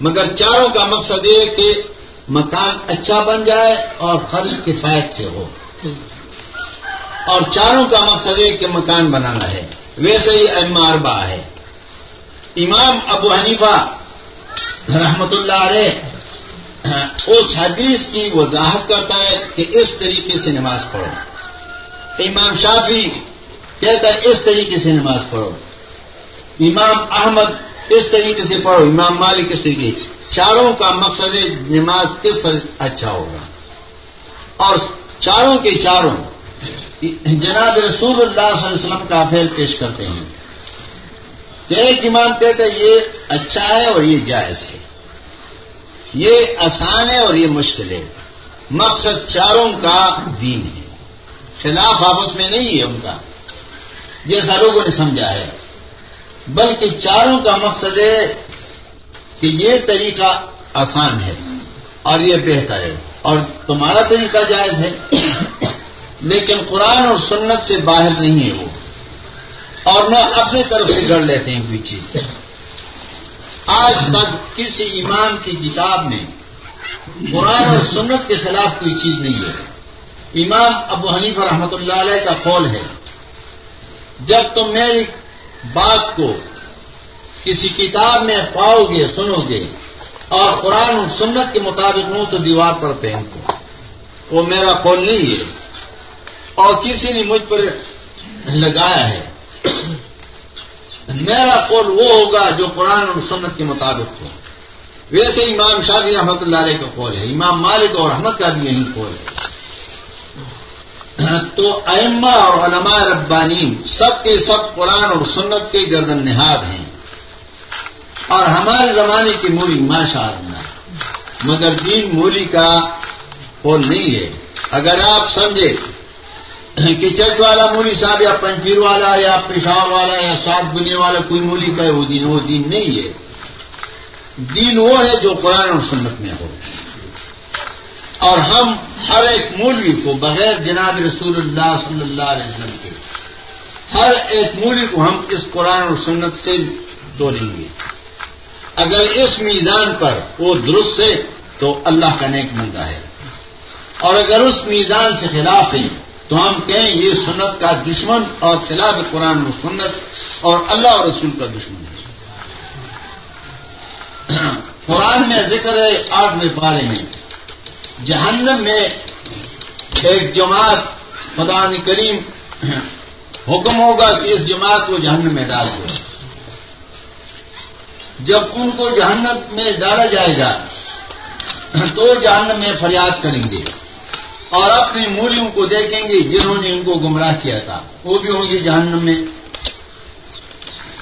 مگر چاروں کا مقصد یہ کہ مکان اچھا بن جائے اور خرچ کفایت سے ہو۔ اور چاروں کا مقصد یہ کہ مکان بنانا ہے۔ ویسے ہی اربا ہے۔ امام ابو حنیفہ رحمت اللہ علیہ ہاں، اس حدیث کی وضاحت کرتا ہے کہ اس طریقے سے نماز پڑھو۔ امام شافی کہتا ہے اس طریقے سے نماز پڑھو۔ امام احمد اس طریقے سے پڑھو، امام مالک اس طریقے چاروں کا مقصد نماز کس طرح اچھا ہوگا۔ اور چاروں کے چاروں جناب رسول اللہ صلی اللہ علیہ وسلم کا فیل پیش کرتے ہیں ایک امام کہتے ہیں یہ اچھا ہے اور یہ جائز ہے۔ یہ آسان ہے اور یہ مشکل ہے۔ مقصد چاروں کا دین ہے۔ خلاف آپس میں نہیں ہے ان کا۔ جیسا لوگوں نے سمجھا ہے۔ بلکہ چاروں کا مقصد ہے کہ یہ طریقہ آسان ہے اور یہ بہتر ہے۔ اور تمہارا طریقہ جائز ہے۔ لیکن قرآن اور سنت سے باہر نہیں ہے وہ۔ اور نہ اپنی طرف سے گڑ لیتے ہیں کوئی چیز۔ آج تک کسی امام کی کتاب میں قرآن اور سنت کے خلاف کوئی چیز نہیں ہے۔ امام ابو حنیف رحمۃ اللہ علیہ کا قول ہے، جب تم میری بات کو کسی کتاب میں پاؤ گے، سنو گے اور قرآن اور سنت کے مطابق ہوں تو دیوار پر پہن وہ میرا قول نہیں ہے۔ اور کسی نے مجھ پر لگایا ہے۔ میرا قول وہ ہوگا جو قرآن اور سنت کے مطابق ہو۔ ویسے امام شافی رحمت اللہ علیہ کا قول ہے، امام مالک اور احمد کا بھی یہی قول ہے۔ تو ائمہ اور علماء ربانیم سب کے سب قرآن اور سنت کے گردن نہاد ہیں۔ اور ہمارے زمانے کی مولی ماشاء اللہ۔ مگر دین مولی کا قول نہیں ہے۔ اگر آپ سمجھے کہ چچ والا مولی صاحب یا پنچیر والا یا پشاور والا یا سات بنے والا کوئی مولی کا ہے، وہ دین وہ دین نہیں ہے۔ دین وہ ہے جو قرآن اور سنت میں ہو۔ اور ہم ہر ایک مولوی کو بغیر جناب رسول اللہ صلی اللہ علیہ وسلم کے ہر ایک مولوی کو ہم اس قرآن اور سنت سے دولیں گے۔ اگر اس میزان پر وہ درست ہے تو اللہ کا نیک ملتا ہے۔ اور اگر اس میزان سے خلاف ہے تو ہم کہیں یہ سنت کا دشمن اور خلاف قرآن و سنت اور اللہ اور رسول کا دشمن ہے۔ قرآن میں ذکر ہے، آٹھ میں پارے میں جہنم میں ایک جماعت، خدا کریم، حکم ہوگا کہ اس جماعت کو جہنم میں ڈال دو۔ جب ان کو جہنم میں ڈالا جائے گا، تو جہنم میں فریاد کریں گے۔ اور اپنے مولیوں کو دیکھیں گے، جنہوں نے ان کو گمراہ کیا تھا۔ وہ بھی ہوں گے جہنم میں۔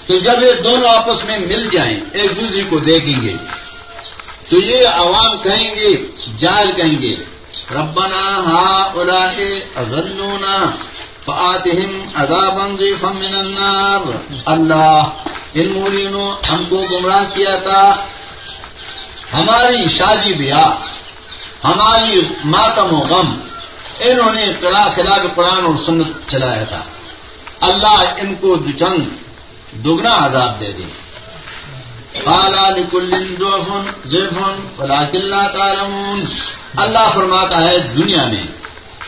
تو جب یہ دونوں آپس میں مل جائیں، ایک دوسرے کو دیکھیں گے۔ تو یہ عوام کہیں گے جائل کہیں گے، ربنا ہا اڑا اغنونا فاتہم عذابا ضیفا من النار۔ اللہ، ان مولینوں ہم کو گمراہ کیا تھا۔ ہماری شادی بیاہ ہماری ماتم و غم، انہوں نے خلاف قرآن اور سنت چلایا تھا۔ اللہ ان کو دچنگ دگنا عذاب دے دیں کالا نکل زیفن فلا کلّا تعلمون۔ اللہ فرماتا ہے دنیا میں،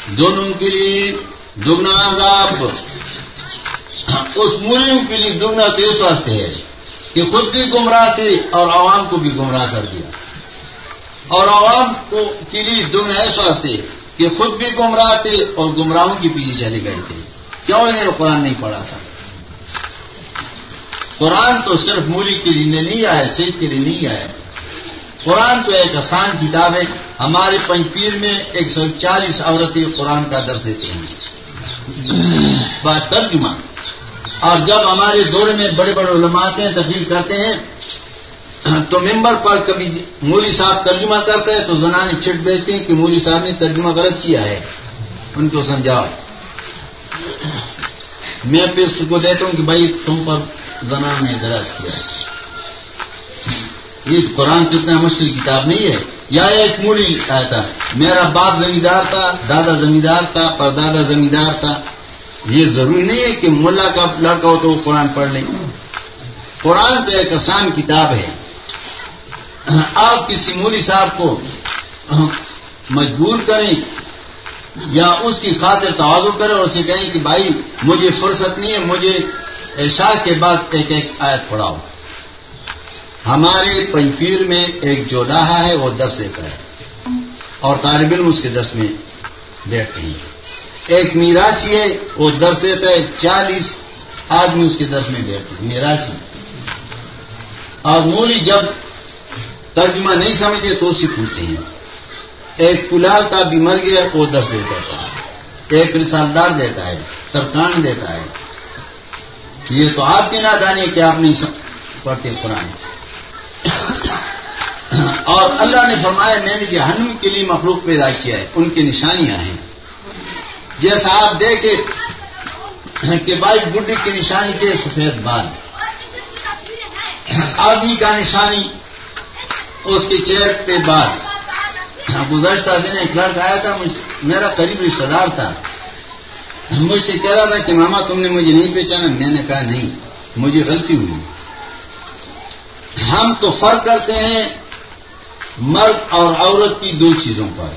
دونوں کے لیے دگنا عذاب۔ اس مولیوں کے لیے دگنا تو اس واسطے ہے کہ خود بھی گمراہ تھے اور عوام کو بھی گمراہ کر دیا۔ اور عوام کو کے لیے دگنا اس واسطے کہ خود بھی گمراہ تھے اور گمراہوں کے پیچھے چلے گئے تھے۔ کیوں انہیں قرآن نہیں پڑھا تھا؟ قرآن تو صرف مولی کے لیے نہیں آئے صحت کے لیے نہیں آئے قرآن تو ایک آسان کتاب ہے۔ ہمارے پنچپیر میں ایک سو چالیس عورتیں قرآن کا درس دیتے ہیں۔ بات ترجمہ۔ اور جب ہمارے دور میں بڑے بڑے علماتے ہیں تبدیل کرتے ہیں تو ممبر پر کبھی مولی صاحب ترجمہ کرتے ہیں تو زنانے چٹ بیچتے ہیں کہ مولی صاحب نے ترجمہ غلط کیا ہے۔ ان کو سمجھاؤ۔ میں پھر اس کو دیتا ہوں کہ بھائی تم پر زنان نے درج کیا یہ قرآن کتنا مشکل کتاب نہیں ہے۔ یا ایک موڑی آیا تھا، میرا باپ زمیندار تھا، دادا زمیندار تھا پر دادا زمیندار تھا۔ یہ ضروری نہیں ہے کہ ملا کا لڑکا ہو تو وہ قرآن پڑھ لیں قرآن تو ایک آسان کتاب ہے۔ آپ کسی مولی صاحب کو مجبور کریں یا اس کی خاطر توازو کریں اور اسے کہیں کہ بھائی مجھے فرصت نہیں ہے، مجھے عشاء کے بعد ایک ایک آیت پڑھاؤ۔ ہمارے پنچیر میں ایک جو لاہا ہے، وہ دس دیتا ہے۔ اور طالب علم اس کے دس میں بیٹھتے ہیں۔ ایک میراسی ہے، وہ درس دیتا ہے، چالیس آدمی اس کے دس میں بیٹھتے ہیں۔ میراسی اور مولی جب ترجمہ نہیں سمجھے تو اسی پوچھتے ہیں۔ ایک کلال کا بھی مر گیا، وہ دس دیتا ہے۔ ایک رسالدار دیتا ہے، ترکان دیتا ہے۔ یہ تو آپ کی نادانی کہ آپ نہیں پڑھتے قرآن۔ اور اللہ نے فرمایا، میں نے جہنم کے لیے مخلوق پیدا کیا ہے، ان کی نشانیاں ہیں۔ جیسا آپ دیکھے کہ بھائی بڈی کی نشانی کے سفید بال۔ آدمی کا نشانی اس کے چہرے پہ بال گزشتہ دن ایک لڑکا آیا تھا میرا قریب رشتے دار تھا۔ مجھ سے کہہ رہا تھا کہ ماما تم نے مجھے نہیں پہچانا۔ میں نے کہا نہیں، مجھے غلطی ہوئی۔ ہم تو فرق کرتے ہیں مرد اور عورت کی دو چیزوں پر۔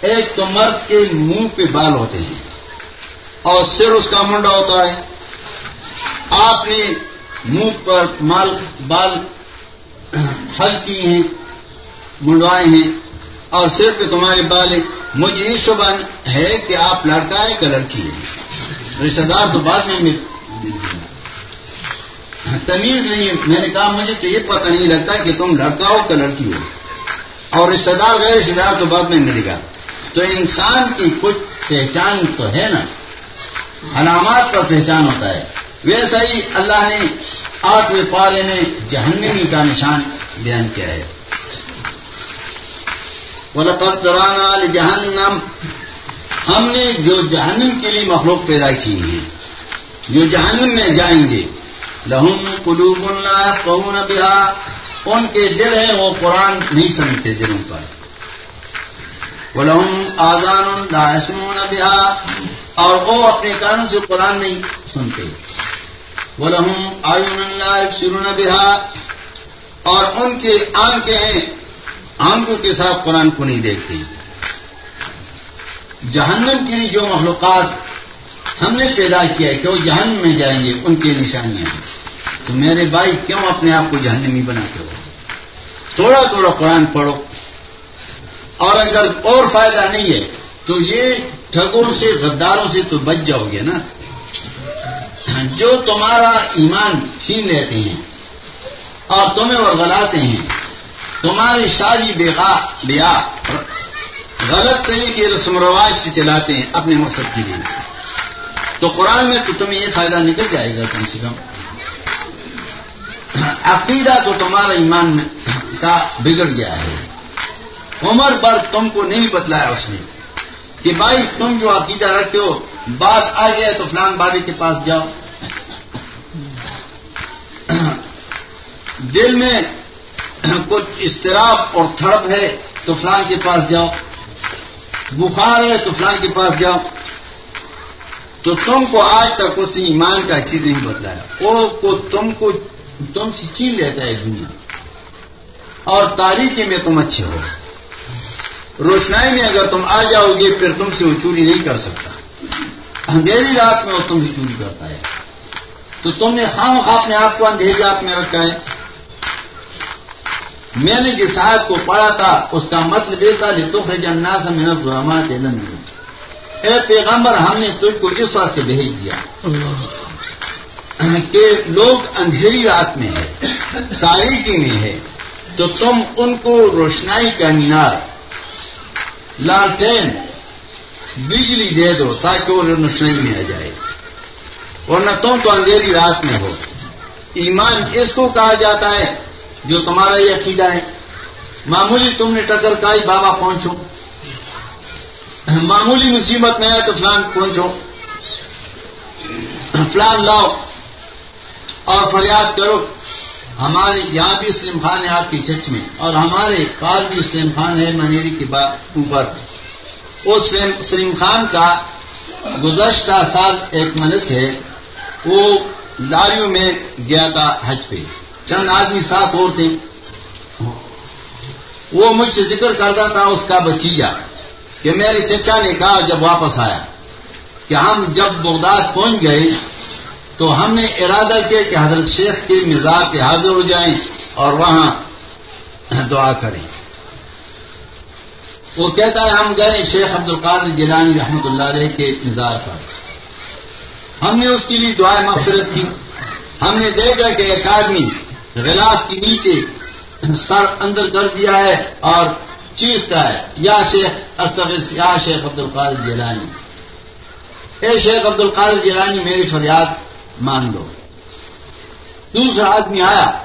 ایک تو مرد کے منہ پہ بال ہوتے ہیں اور سر اس کا منڈا ہوتا ہے۔ آپ نے منہ پر مال بال حل کیے ہیں، منڈوائے ہیں، اور سر پہ تمہارے بال مجھے یہ شبہ ہے کہ آپ لڑکا ہے کہ لڑکی ہے رشتے دار تو بعد میں تمیز نہیں میں نے کہا، مجھے تو یہ پتہ نہیں لگتا کہ تم لڑکا ہو کہ لڑکی ہو۔ اور رشتے دار گئے رشتے دار تو بعد میں ملے گا۔ تو انسان کی کچھ پہچان تو ہے نا۔ علامات پر پہچان ہوتا ہے۔ ویسا ہی اللہ نے آٹھویں پالے میں جہنمی کا نشان بیان کیا ہے۔ وَلَقَدْ ذَرَانَا لِجَهَنَّمْ۔ ہم نے جو جہنم کے لیے مخلوق پیدا کی ہیں، جو جہنم میں جائیں گے لہم قلوب لا يفقهون بها۔ ان کے دل ہیں، وہ قرآن نہیں سمجھتے دلوں پر۔ وَلَهُمْ آذَانٌ لا يسمعون بها۔ اور وہ اپنے کان سے قرآن نہیں سنتے۔ وَلَهُمْ أَعْيُنٌ لا يبصرون بها۔ اور ان کے آنکھیں ہیں۔ آنکھوں کے ساتھ قرآن کو نہیں دیکھتے۔ جہنم کے لیے جو مخلوقات ہم نے پیدا کیا ہے کہ وہ جہنم میں جائیں گے، ان کی نشانیاں ہیں۔ تو میرے بھائی، کیوں اپنے آپ کو جہنمی بناتے ہو؟ تھوڑا تھوڑا قرآن پڑھو۔ اور اگر اور فائدہ نہیں ہے، تو یہ ٹھگوں سے، غداروں سے تو بچ جاؤ گے نا۔ جو تمہارا ایمان چھین لیتے ہیں اور تمہیں اور غلاتے ہیں۔ تمہاری شادی بیا غلط طریقے رسم و رواج سے چلاتے ہیں اپنے مقصد کے لیے۔ تو قرآن میں تو تمہیں یہ فائدہ نکل جائے گا کم سے کم۔ عقیدہ تو تمہارا ایمان کا بگڑ گیا ہے۔ عمر پر تم کو نہیں بتلایا اس نے کہ بھائی تم جو عقیدہ رکھتے ہو، بات آ گیا تو فلان بابی کے پاس جاؤ۔ دل میں کچھ استراب اور تھڑپ ہے تو فلان کے پاس جاؤ۔ بخار ہے تو فلان کے پاس جاؤ۔ تو تم کو آج تک اس ایمان کا چیز نہیں بتلایا۔ وہ کو تم کو تم سے چین لیتا ہے دنیا۔ اور تاریخی میں تم اچھے ہو۔ روشنائی میں اگر تم آ جاؤ گے، پھر تم سے وہ چوری نہیں کر سکتا۔ اندھیری رات میں وہ تم سے چوری کرتا ہے۔ تو تم نے خام اپنے آپ کو اندھیری رات میں رکھا ہے۔ میں نے جس آیت کو پڑھا تھا اس کا مطلب یہ تھا تو جننا سے محنت رحمات اے پیغمبر ہم نے تجھ کو اس واسطے بھیج دیا کہ لوگ اندھیری رات میں ہے تاریخی میں ہے تو تم ان کو روشنائی کا مینار لالٹین بجلی دے دو تاکہ وہ روشنائی میں آ جائے۔ اور نہ تم تو اندھیری رات میں ہو۔ ایمان اس کو کہا جاتا ہے جو تمہارا یہ عقیدہ ہے۔ معمولی تم نے ٹکر کائی، بابا پہنچو۔ معمولی مصیبت میں ہے تو فلان پہنچو۔ فلان لاؤ اور فریاد کرو۔ ہمارے یہاں بھی اسلم خان ہے آپ کی چچ میں، اور ہمارے پاس بھی اسلم خان ہے منیری کے اوپر۔ اس سلیم خان کا گزشتہ سال ایک منت ہے۔ وہ لاریوں میں گیا تھا حج پہ۔ چند آدمی ساتھ اور تھے۔ وہ مجھ سے ذکر کرتا تھا اس کا بچیا کہ میرے چچا نے کہا جب واپس آیا کہ ہم جب بغداد پہنچ گئے تو ہم نے ارادہ کیا کہ حضرت شیخ کے مزاج پہ حاضر ہو جائیں اور وہاں دعا کریں۔ وہ کہتا ہے ہم گئے شیخ عبد القادر جیلانی رحمت اللہ علیہ کے مزاج پر۔ ہم نے اس کے لیے دعائیں مغفرت کی۔ ہم نے دیکھا کہ ایک آدمی غلاف کے نیچے سر اندر کر دیا ہے اور چیختا ہے۔ یا شیخ استفظ یا شیخ عبد القادر جیلانی۔ اے شیخ عبد القادر جیلانی، میری فریاد مان لو۔ دوسرا آدمی آیا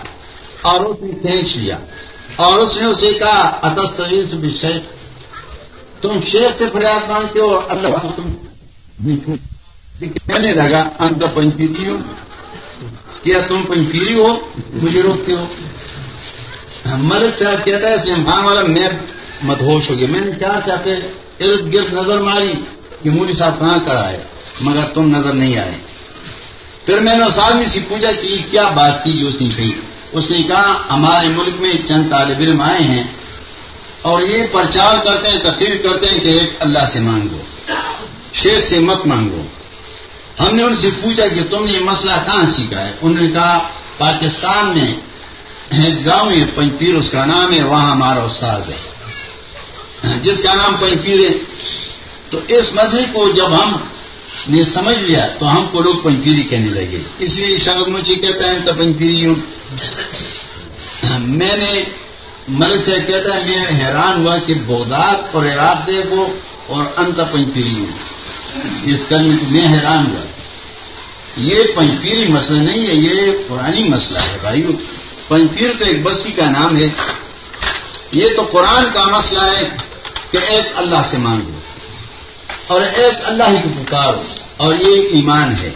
اور اس نے کھینچ لیا۔ اور اس نے اسے کہا اتستویز بھی شیخ تم شیخ سے فریاد مانگتے ہو، اللہ تم کہنے لگا انت پنچیتی ہو کیا تم پنچیری ہو مجھے روکتے ہو۔ مرد صاحب کہتا ہے سمخان والا، میں مدہوش ہو گیا۔ میں نے چار چاہتے ارد گرد نظر ماری کہ موری صاحب کہاں کڑا ہے، مگر تم نظر نہیں آئے۔ پھر میں نے اس آدمی سے پوچھا کہ کیا بات تھی جو اس نے کہی۔ اس نے کہا، ہمارے ملک میں چند طالب علم آئے ہیں اور یہ پرچار کرتے ہیں، تقریر کرتے ہیں کہ ایک اللہ سے مانگو، شیر سے مت مانگو۔ ہم نے ان سے پوچھا کہ تم نے یہ مسئلہ کہاں سیکھا ہے؟ انہوں نے کہا، پاکستان میں ایک گاؤں ہے پنچپیر اس کا نام ہے وہاں ہمارا استاد ہے۔ ہاں، جس کا نام پنچپیر ہے۔ تو اس مسئلے کو جب ہم نے سمجھ لیا، تو ہم کو لوگ پنچپیری کہنے لگے۔ اس لیے شاید مجھے کہتا ہے تو پنچپیری ہوں۔ ہاں، میں نے ملک سے کہتا ہے، میں حیران ہوا کہ بوداد اور عراق دیکھو اور انت پنچپیری ہوں۔ اس کا میں حیران ہوا۔ یہ پنچپیری مسئلہ نہیں ہے، یہ پرانی مسئلہ ہے بھائی پنچپیر تو ایک بستی کا نام ہے۔ یہ تو قرآن کا مسئلہ ہے کہ ایک اللہ سے مانگو اور ایک اللہ ہی کو پکارو اور یہ ایمان ہے۔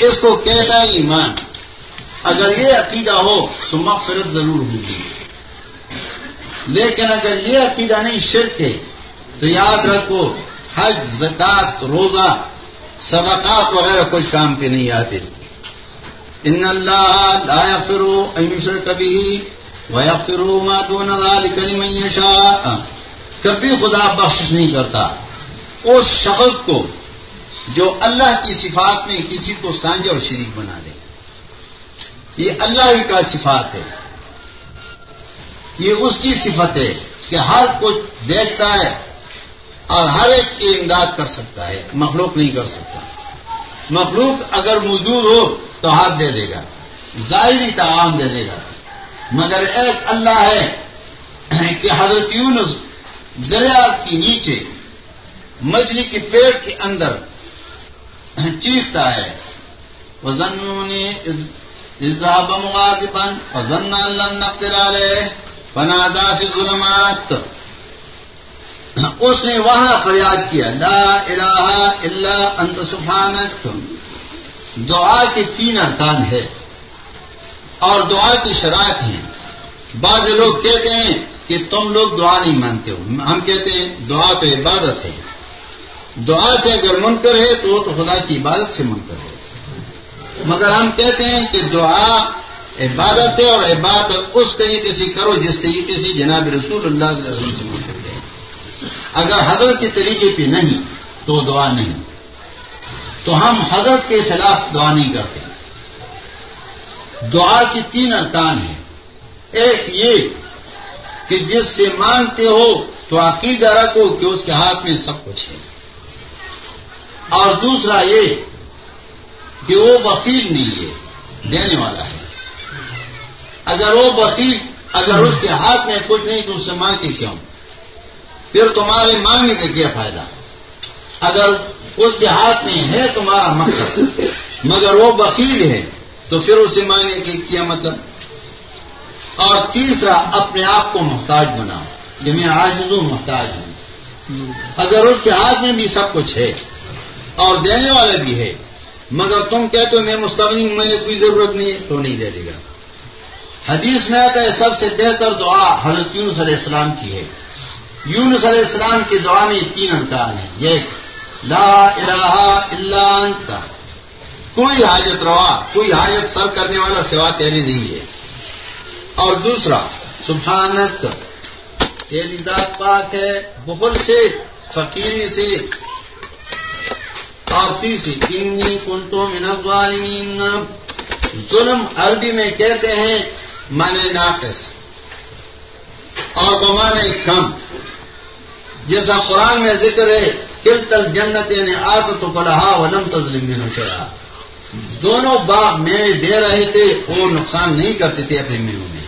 اس کو کہتا ہے ایمان۔ اگر یہ عقیدہ ہو تو مغفرت ضرور ہوگی۔ لیکن اگر یہ عقیدہ نہیں، شرک ہے تو یاد رکھو، حج، زکات، روزہ، صدقات وغیرہ کچھ کام پہ نہیں آتے۔ ان اللہ لا فرو ایشر کبھی وہ فرو ماتو نظال کری کبھی خدا بخش نہیں کرتا۔ اس شخص کو جو اللہ کی صفات میں کسی کو سانجھ اور شریک بنا دے۔ یہ اللہ ہی کا صفات ہے۔ یہ اس کی صفت ہے کہ ہر کچھ دیکھتا ہے۔ اور ہر ایک کی امداد کر سکتا ہے، مخلوق نہیں کر سکتا۔ مخلوق اگر موجود ہو تو ہاتھ دے دے گا، ظاہری تعاون دے دے گا۔ مگر ایک اللہ ہے کہ حضرت یونس دریا کے نیچے، مچھلی کے پیٹ کے اندر چیختا ہے۔ وہ زنونی مغاطبن اور زن اللہ نقرالے فنادا فی ظلمات اس نے وہاں فریاد کیا، لا الہ الا انت سبحانک. دعا کے تین ارکان ہے اور دعا کی شرائط ہیں۔ بعض لوگ کہتے ہیں کہ تم لوگ دعا نہیں مانتے ہو۔ ہم کہتے ہیں دعا تو عبادت ہے۔ دعا سے اگر منکر ہے تو وہ تو خدا کی عبادت سے منکر ہے۔ مگر ہم کہتے ہیں کہ دعا عبادت ہے اور عبادت اس طریقے سے کرو جس طریقے سے جناب رسول اللہ علیہ وسلم سے منکر ہے۔ اگر حضرت کے طریقے پہ نہیں، تو دعا نہیں۔ تو ہم حضرت کے خلاف دعا نہیں کرتے۔ دعا کی تین ارکان ہیں۔ ایک یہ کہ جس سے مانگتے ہو تو عقیدہ رکھو کہ اس کے ہاتھ میں سب کچھ ہے۔ اور دوسرا یہ کہ وہ وکیل نہیں ہے، دینے والا ہے۔ اگر وہ وکیل اگر اس کے ہاتھ میں کچھ نہیں تو اس سے مانگتے کیوں؟ پھر تمہارے مانگنے کا کیا فائدہ؟ اگر اس کے ہاتھ میں ہے تمہارا مقصد، مگر وہ وکیل ہے، تو پھر اسے مانگنے کی کیا مطلب؟ اور تیسرا، اپنے آپ کو محتاج بناؤ۔ کہ میں آج ہوں محتاج ہوں۔ اگر اس کے ہاتھ میں بھی سب کچھ ہے اور دینے والا بھی ہے، مگر تم کہتے ہو میں مستقبل مجھے کوئی ضرورت نہیں ہے، تو نہیں دے دے گا۔ حدیث میں آتا ہے، سب سے بہتر دعا حضرت یونس علیہ السلام کی ہے۔ یونس علیہ السلام کی دعا میں تین ارکان ہیں۔ یہ لا الہ الا انت۔ کوئی حاجت روا، کوئی حاجت سر کرنے والا سوا تیری نہیں ہے۔ اور دوسرا سبحانت تیری ذات پاک ہے بخل سے، فقیری سے۔ اور تیسری، انی کنتو من الظالمین۔ ظلم عربی میں کہتے ہیں مانے ناقص۔ اور بمانے کم۔ جیسا قرآن میں ذکر ہے کل تل جنت نے آت تو پڑھا ولم تظلم میں نشرا دونوں باغ میوے دے رہے تھے، وہ نقصان نہیں کرتے تھے اپنے میووں میں۔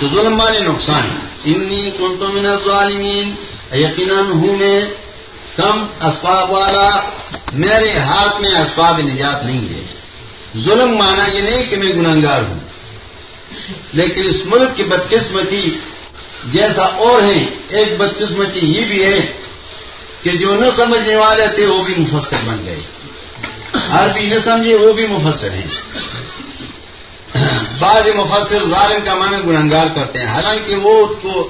تو ظلم مانے نقصان۔ انی کنتو من الظالمین۔ یقیناً ہوں میں کم اسباب والا، میرے ہاتھ میں اسباب نجات نہیں ہے۔ ظلم مانا یہ نہیں کہ میں گناگار ہوں، لیکن اس ملک کی بدقسمتی جیسا اور ہے ایک بدقسمتی یہ بھی ہے کہ جو نہ سمجھنے والے تھے، وہ بھی مفسر بن گئے۔ عربی نہ سمجھے، وہ بھی مفسر ہیں۔ بعض مفسر ظالم کا معنی گناگار کرتے ہیں۔ حالانکہ وہ تو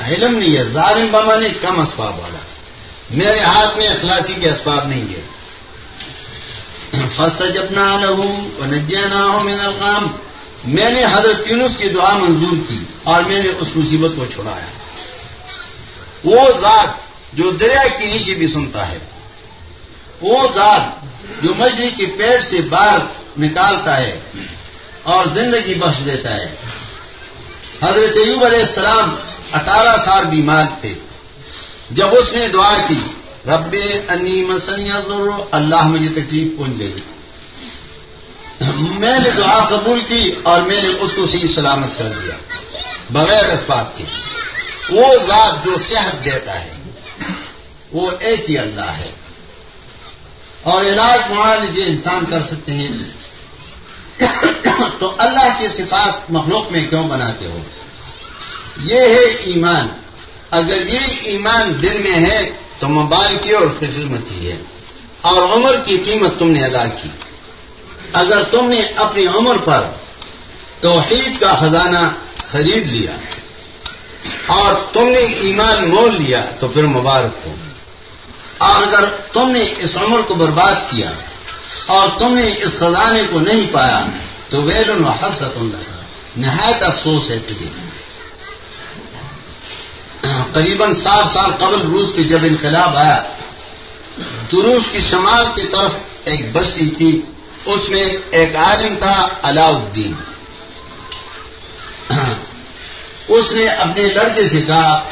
علم نہیں ہے، ظالم بمانے کم اسباب والا۔ میرے ہاتھ میں اخلاصی کے اسباب نہیں ہے فسٹ جپنا لہوں نجیا نہ ہو میں القام میں نے حضرت یونس کی دعا منظور کی اور میں نے اس مصیبت کو چھڑایا۔ وہ ذات جو دریا کے نیچے بھی سنتا ہے، وہ ذات جو مچھلی کے پیٹ سے باہر نکالتا ہے اور زندگی بخش دیتا ہے۔ حضرت ایوب علیہ السلام اٹھارہ سال بیمار تھے۔ جب اس نے دعا کی، رب انی مسنی اللہ مجھے تکلیف پہنچ گئی۔ میں نے دعا قبول کی اور میں نے اس کو صحیح سلامت کر دیا۔ بغیر اسباب کے۔ وہ ذات جو صحت دیتا ہے، وہ ایک ہی اللہ ہے۔ اور علاج معالج انسان کر سکتے ہیں۔ تو اللہ کی صفات مخلوق میں کیوں بناتے ہو؟ یہ ہے ایمان۔ اگر یہ ایمان دل میں ہے، تو موبائل کی اور خدمت کی ہے۔ اور عمر کی قیمت تم نے ادا کی۔ اگر تم نے اپنی عمر پر توحید کا خزانہ خرید لیا اور تم نے ایمان مول لیا، تو پھر مبارک ہو۔ اور اگر تم نے اس عمر کو برباد کیا اور تم نے اس خزانے کو نہیں پایا، تو ویل و حسرت نہایت افسوس ہے تجھے۔ قریباً سات سال قبل روس کے جب انقلاب آیا، تو روس کی شمال کی طرف ایک بستی تھی۔ اس میں ایک عالم تھا علاؤدین اس نے اپنے لڑکے سے کہا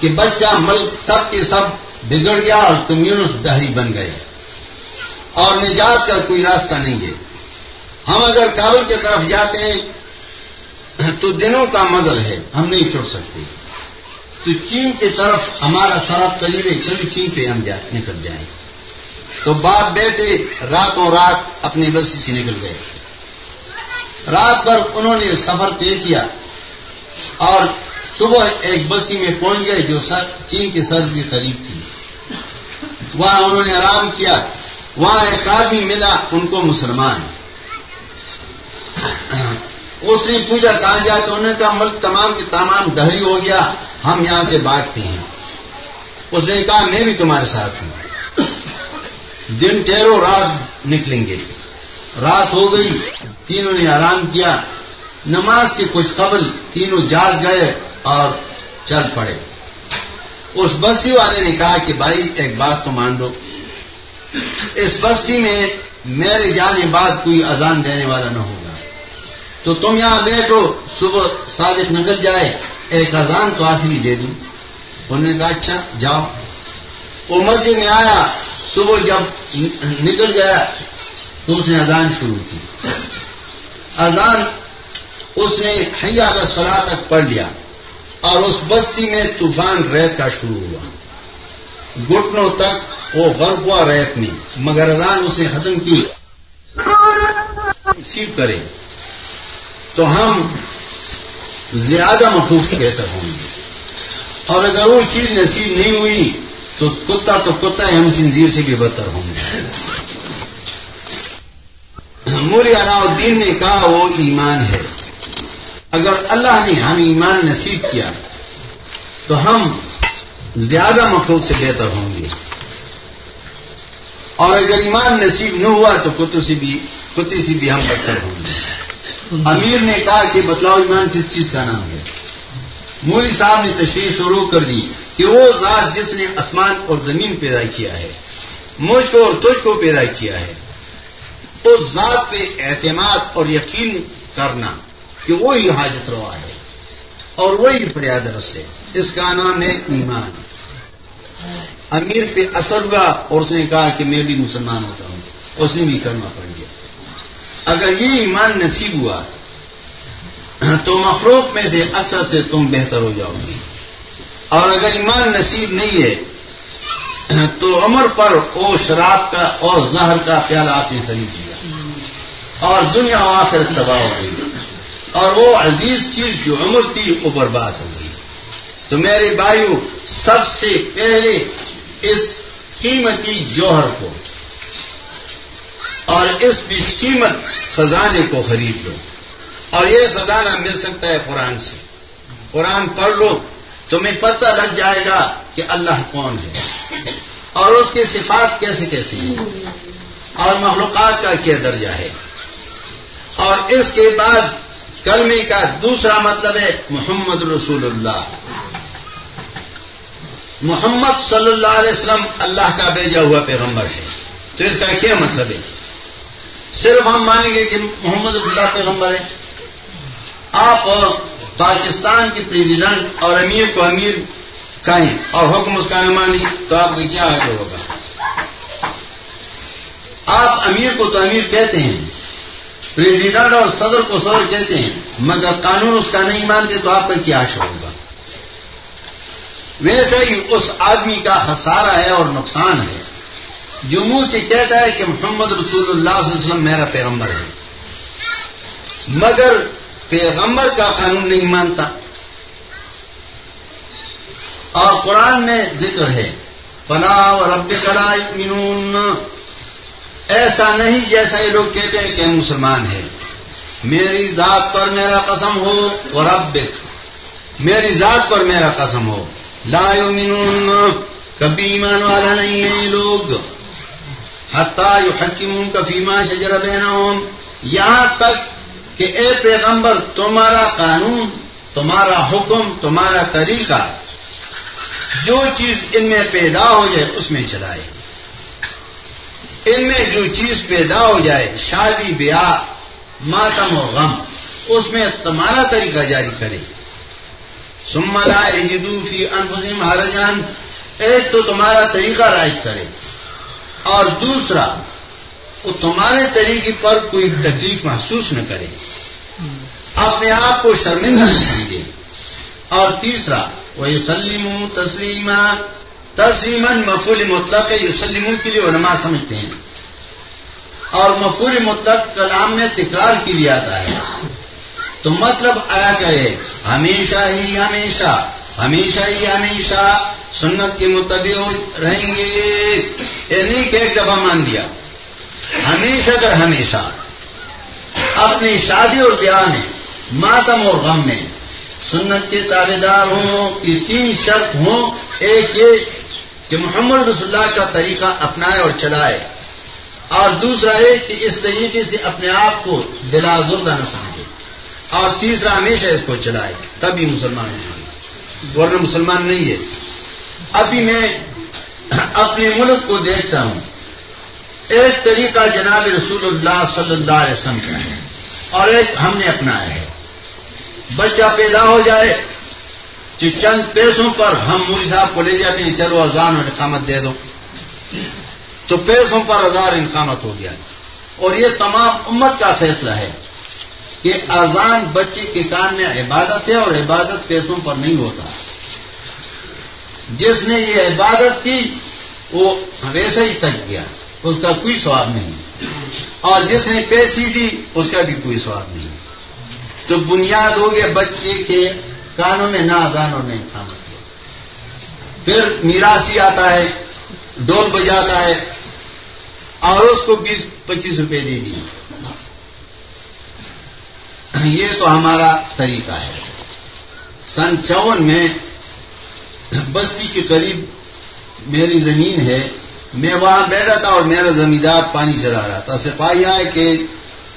کہ بچہ ملک سب کے سب بگڑ گیا اور کمیونسٹ دہری بن گئے۔ اور نجات کا کوئی راستہ نہیں ہے۔ ہم اگر کابل کی طرف جاتے ہیں تو دنوں کا مزل ہے، ہم نہیں چھوڑ سکتے۔ تو چین کی طرف ہمارا سراب قریب ہے، چلو چین پہ ہم نکل جائیں۔ تو باپ بیٹے راتوں رات اپنی بسی سے نکل گئے۔ رات بھر انہوں نے سفر طے کیا اور صبح ایک بستی میں پہنچ گئے جو سر چین کے سر کے قریب تھی۔ وہاں انہوں نے آرام کیا۔ وہاں ایک آدمی ملا، ان کو مسلمان۔ اس نے پوچھا، کہاں جائے تو? انہوں نے کہا، ملک تمام کے تمام دہری ہو گیا، ہم یہاں سے بانٹتے ہیں۔ اس نے کہا، میں بھی تمہارے ساتھ ہوں۔ دن ٹھہرو رات نکلیں گے۔ رات ہو گئی، تینوں نے آرام کیا۔ نماز سے کچھ قبل تینوں جاگ گئے اور چل پڑے۔ اس بستی والے نے کہا کہ بھائی، ایک بات تو مان دو اس بستی میں میرے جانے بعد کوئی اذان دینے والا نہ ہوگا۔ تو تم یہاں بیٹھو، صبح صادق نکل جائے، ایک اذان تو آخری دے دوں۔ انہوں نے کہا اچھا جاؤ۔ وہ مسجد میں آیا۔ صبح جب نکل گیا، تو اس نے اذان شروع کی۔ اذان اس نے حیا کا سلا تک پڑھ لیا اور اس بستی میں طوفان ریت کا شروع ہوا۔ گٹنوں تک وہ غرب ہوا، ریت میں۔ مگر اذان اس نے ختم کی۔ نصیب کرے۔ تو ہم زیادہ مخوف سے بہتر ہوں گے۔ اور اگر وہ چیز نصیب نہیں ہوئی تو کتا تو کتا ہے، ہم خنزیر سے بھی بدتر ہوں گے۔ موری علاؤ الدین نے کہا، وہ ایمان ہے۔ اگر اللہ نے ہم ایمان نصیب کیا، تو ہم زیادہ مخلوق سے بہتر ہوں گے۔ اور اگر ایمان نصیب نہ ہوا، تو کتوں سے بھی، کتے سے بھی ہم بدتر ہوں گے۔ امیر نے کہا کہ بتلاؤ ایمان کس چیز کا نام ہے۔ موری صاحب نے تشریح شروع کر دی۔ کہ وہ ذات جس نے آسمان اور زمین پیدا کیا ہے، مجھ کو اور تجھ کو پیدا کیا ہے، اس ذات پہ اعتماد اور یقین کرنا کہ وہی حاجت روا ہے اور وہی فریاد رس ہے۔ اس کا نام ہے ایمان۔ امیر پہ اثر ہوا اور اس نے کہا کہ میں بھی مسلمان ہوتا ہوں۔ اس نے بھی کرنا پڑ گیا اگر یہ ایمان نصیب ہوا تو مخلوق میں سے اکثر سے تم بہتر ہو جاؤ گی اور اگر ایمان نصیب نہیں ہے، تو عمر پر وہ شراب کا اور زہر کا پیالہ آپ نے خرید لیا اور دنیا آخر تباہ ہو گئی۔ اور وہ عزیز چیز جو عمر تھی، وہ برباد ہو گئی۔ تو میرے بھائیو، سب سے پہلے اس قیمتی جوہر کو اور اس قیمت خزانے کو خرید لو۔ اور یہ خزانہ مل سکتا ہے قرآن سے۔ قرآن پڑھ لو۔ تمہیں پتہ لگ جائے گا کہ اللہ کون ہے اور اس کی صفات کیسے کیسے ہیں اور مخلوقات کا کیا درجہ ہے اور اس کے بعد کلمے کا دوسرا مطلب ہے محمد رسول اللہ۔ محمد صلی اللہ علیہ وسلم اللہ کا بھیجا ہوا پیغمبر ہے۔ تو اس کا کیا مطلب ہے؟ صرف ہم مانیں گے کہ محمد اللہ پیغمبر ہے۔ آپ پاکستان کے پریزیڈنٹ اور امیر کو امیر کہیں اور حکم اس کا نہ مانی تو آپ کو کیا حق ہوگا؟ آپ امیر کو تو امیر کہتے ہیں پریزیڈنٹ اور صدر کو صدر کہتے ہیں، مگر قانون اس کا نہیں مانتے تو آپ کا کیا حشر ہوگا؟ ویسے ہی اس آدمی کا خسارہ ہے اور نقصان ہے۔ جو منہ سے کہتا ہے کہ محمد رسول اللہ صلی اللہ علیہ وسلم میرا پیغمبر ہے۔ مگر پیغمبر کا قانون نہیں مانتا۔ اور قرآن میں ذکر ہے، فلا اور رب کلا مینون ایسا نہیں جیسا یہ لوگ کہتے ہیں کہ مسلمان ہے میری ذات پر میرا قسم ہو اور رب میری ذات پر میرا قسم ہو۔ لا یؤمنون کبھی ایمان والا نہیں ہے یہ لوگ۔ حتیٰ یحکمون کفیما شجر بینہم یہاں تک کہ اے پیغمبر، تمہارا قانون، تمہارا حکم، تمہارا طریقہ، جو چیز ان میں پیدا ہو جائے، اس میں چلائے ان میں جو چیز پیدا ہو جائے، شادی، بیاہ، ماتم و غم، اس میں تمہارا طریقہ جاری کرے۔ سملا جدو فی انفسم ہارجان ایک تو تمہارا طریقہ رائج کرے۔ اور دوسرا وہ تمہارے طریقے پر کوئی تکلیف محسوس نہ کرے۔ اپنے آپ کو شرمندہ نہ سمجھے۔ اور تیسرا وہ یوسلیم تسلیم تسلیمن مفول مطلق یوسلم کے لیے علماء سمجھتے ہیں۔ اور مفول مطلق کلام میں تکرار کے لیے آتا ہے۔ تو مطلب آیا کرے ہمیشہ ہی ہمیشہ ہمیشہ ہی ہمیشہ سنت کے مطابق رہیں گے۔ یہ نہیں کہ ایک دفعہ مان دیا ہمیشہ کر ہمیشہ۔ اپنی شادی اور بیاہ میں، ماتم اور غم میں۔ سنت کے تابے دار ہوں کہ تین شرط ہوں، ایک یہ کہ محمد رسول اللہ کا طریقہ اپنائے اور چلائے۔ اور دوسرا یہ کہ اس طریقے سے اپنے آپ کو دلا نہ سمجھے۔ اور تیسرا ہمیشہ اس کو چلائے۔ تبھی مسلمان ہے ورنہ مسلمان نہیں ہے۔ ابھی میں اپنے ملک کو دیکھتا ہوں۔ ایک طریقہ جناب رسول اللہ صلی اللہ علیہ وسلم کا ہے اور ایک ہم نے اپنایا ہے۔ بچہ پیدا ہو جائے کہ چند پیسوں پر ہم موری صاحب کو لے جاتے ہیں، چلو اذان اور اقامت دے دو۔ تو پیسوں پر ہزار انقامت ہو گیا۔ اور یہ تمام امت کا فیصلہ ہے کہ اذان بچے کے کان میں عبادت ہے اور عبادت پیسوں پر نہیں ہوتا۔ جس نے یہ عبادت کی، وہ ویسے ہی تک گیا۔ اس کا کوئی سواب نہیں۔ اور جس نے پیسی دی، اس کا بھی کوئی سواب نہیں۔ تو بنیاد ہو گیا بچے کے کانوں میں، نہ آزان اور نہیں کھانا۔ پھر میراسی آتا ہے، ڈول بجاتا ہے، اور اس کو بیس، پچیس روپے دے دی۔ یہ تو ہمارا طریقہ ہے۔ سن چون میں بستی کے قریب میری زمین ہے۔ میں وہاں بیٹھا تھا اور میرا زمیندار پانی چلا رہا تھا۔ سپاہی آئے کہ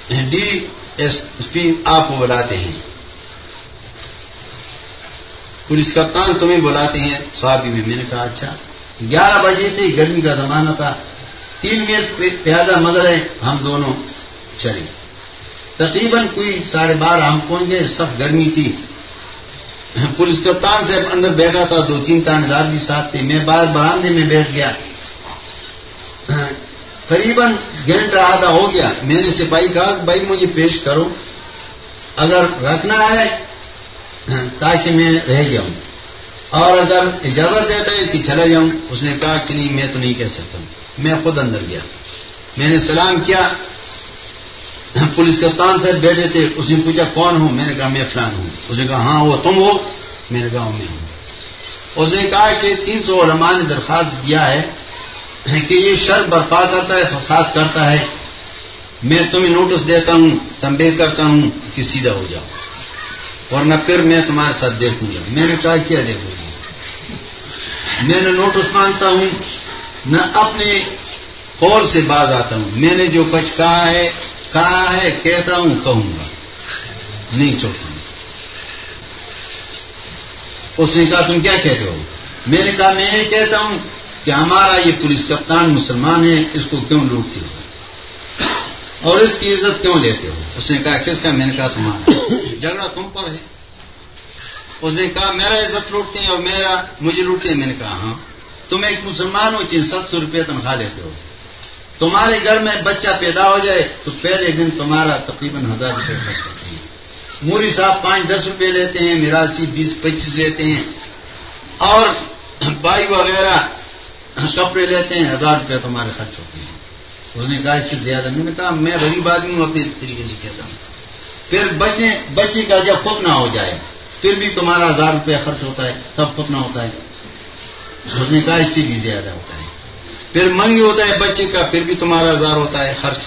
ڈی ایس پی آپ کو بلاتے ہیں۔ پولیس کپتان تمہیں بلاتے ہیں۔ سوابی میں میں نے کہا اچھا گیارہ بجے تھے گرمی کا زمانہ تھا۔ تین منٹ پیادہ مدر ہے ہم دونوں چلے۔ تقریباً کوئی ساڑھے بارہ ہم پہنچ گئے، سخت گرمی تھی۔ پولیس کپتان سے اندر بیٹھا تھا، دو تین تاندار بھی ساتھ تھے۔ میں باہر براندے میں بیٹھ گیا۔ قریباً گھنٹہ آدھا ہو گیا۔ میں نے سپاہی کہا کہ بھائی مجھے پیش کرو۔ اگر رکھنا ہے، تاکہ میں رہ جاؤں۔ اور اگر اجازت دیتا ہے کہ چلا جاؤں، اس نے کہا کہ نہیں، میں تو نہیں کہہ سکتا۔ ہوں میں خود اندر گیا۔ میں نے سلام کیا۔ پولیس کپتان سے بیٹھے تھے۔ اس نے پوچھا، کون ہوں؟ میں نے کہا، میں فلان ہوں۔ اس نے کہا ہاں وہ تم ہو۔ میں نے کہا، میں ہوں۔ اس نے کہا کہ تین سو علماء نے درخواست دیا ہے۔ کہ یہ شر برپا کرتا ہے، فساد کرتا ہے۔ میں تمہیں نوٹس دیتا ہوں تمبے کرتا ہوں کہ سیدھا ہو جاؤ۔ ورنہ پھر میں تمہارے ساتھ دیکھوں گا۔ میں نے کہا، کیا دیکھوں گا؟ میں نے نوٹس مانگتا ہوں، نہ اپنے قول سے باز آتا ہوں۔ میں نے جو کچھ کہا ہے کہا ہے، کہتا ہوں، کہوں گا۔ نہیں چوٹوں اس نے کہا، تم کیا کہتے ہو؟ میں نے کہا، میں یہ کہتا ہوں کہ ہمارا یہ پولیس کپتان مسلمان ہے اس کو کیوں لوٹتے ہو؟ اور اس کی عزت کیوں لیتے ہو؟ اس نے کہا، کس کا؟ میں نے کہا، تمہارا۔ جھگڑا تم پر ہے۔ اس نے کہا، میرا عزت لوٹتے ہیں اور میرا، مجھے لوٹتے ہیں۔ میں نے کہا ہاں۔ تم ایک مسلمان ہو چین ست سو روپئے تنخواہ لیتے ہو۔ تمہارے گھر میں بچہ پیدا ہو جائے، تو پہلے دن تمہارا تقریباً ہزار روپئے خرچ کرتے ہیں۔ موری صاحب پانچ، دس روپے لیتے ہیں میراسی بیس، پچیس لیتے ہیں۔ اور بائی وغیرہ کپڑے لیتے ہیں، ہزار روپے تمہارے خرچ ہوتے ہیں۔ اس نے کہا، اس سے زیادہ میں نے کہا، میں غریب آدمی ہوں، اپنے طریقے سے کہتا ہوں۔ پھر بچے بچے کا جب ختنا ہو جائے، پھر بھی تمہارا ہزار روپے خرچ ہوتا ہے، تب ختنا ہوتا ہے۔ اس نے کہا، اس سے بھی زیادہ ہوتا ہے۔ پھر منگ ہوتا ہے بچے کا، پھر بھی تمہارا ہزار ہوتا ہے خرچ۔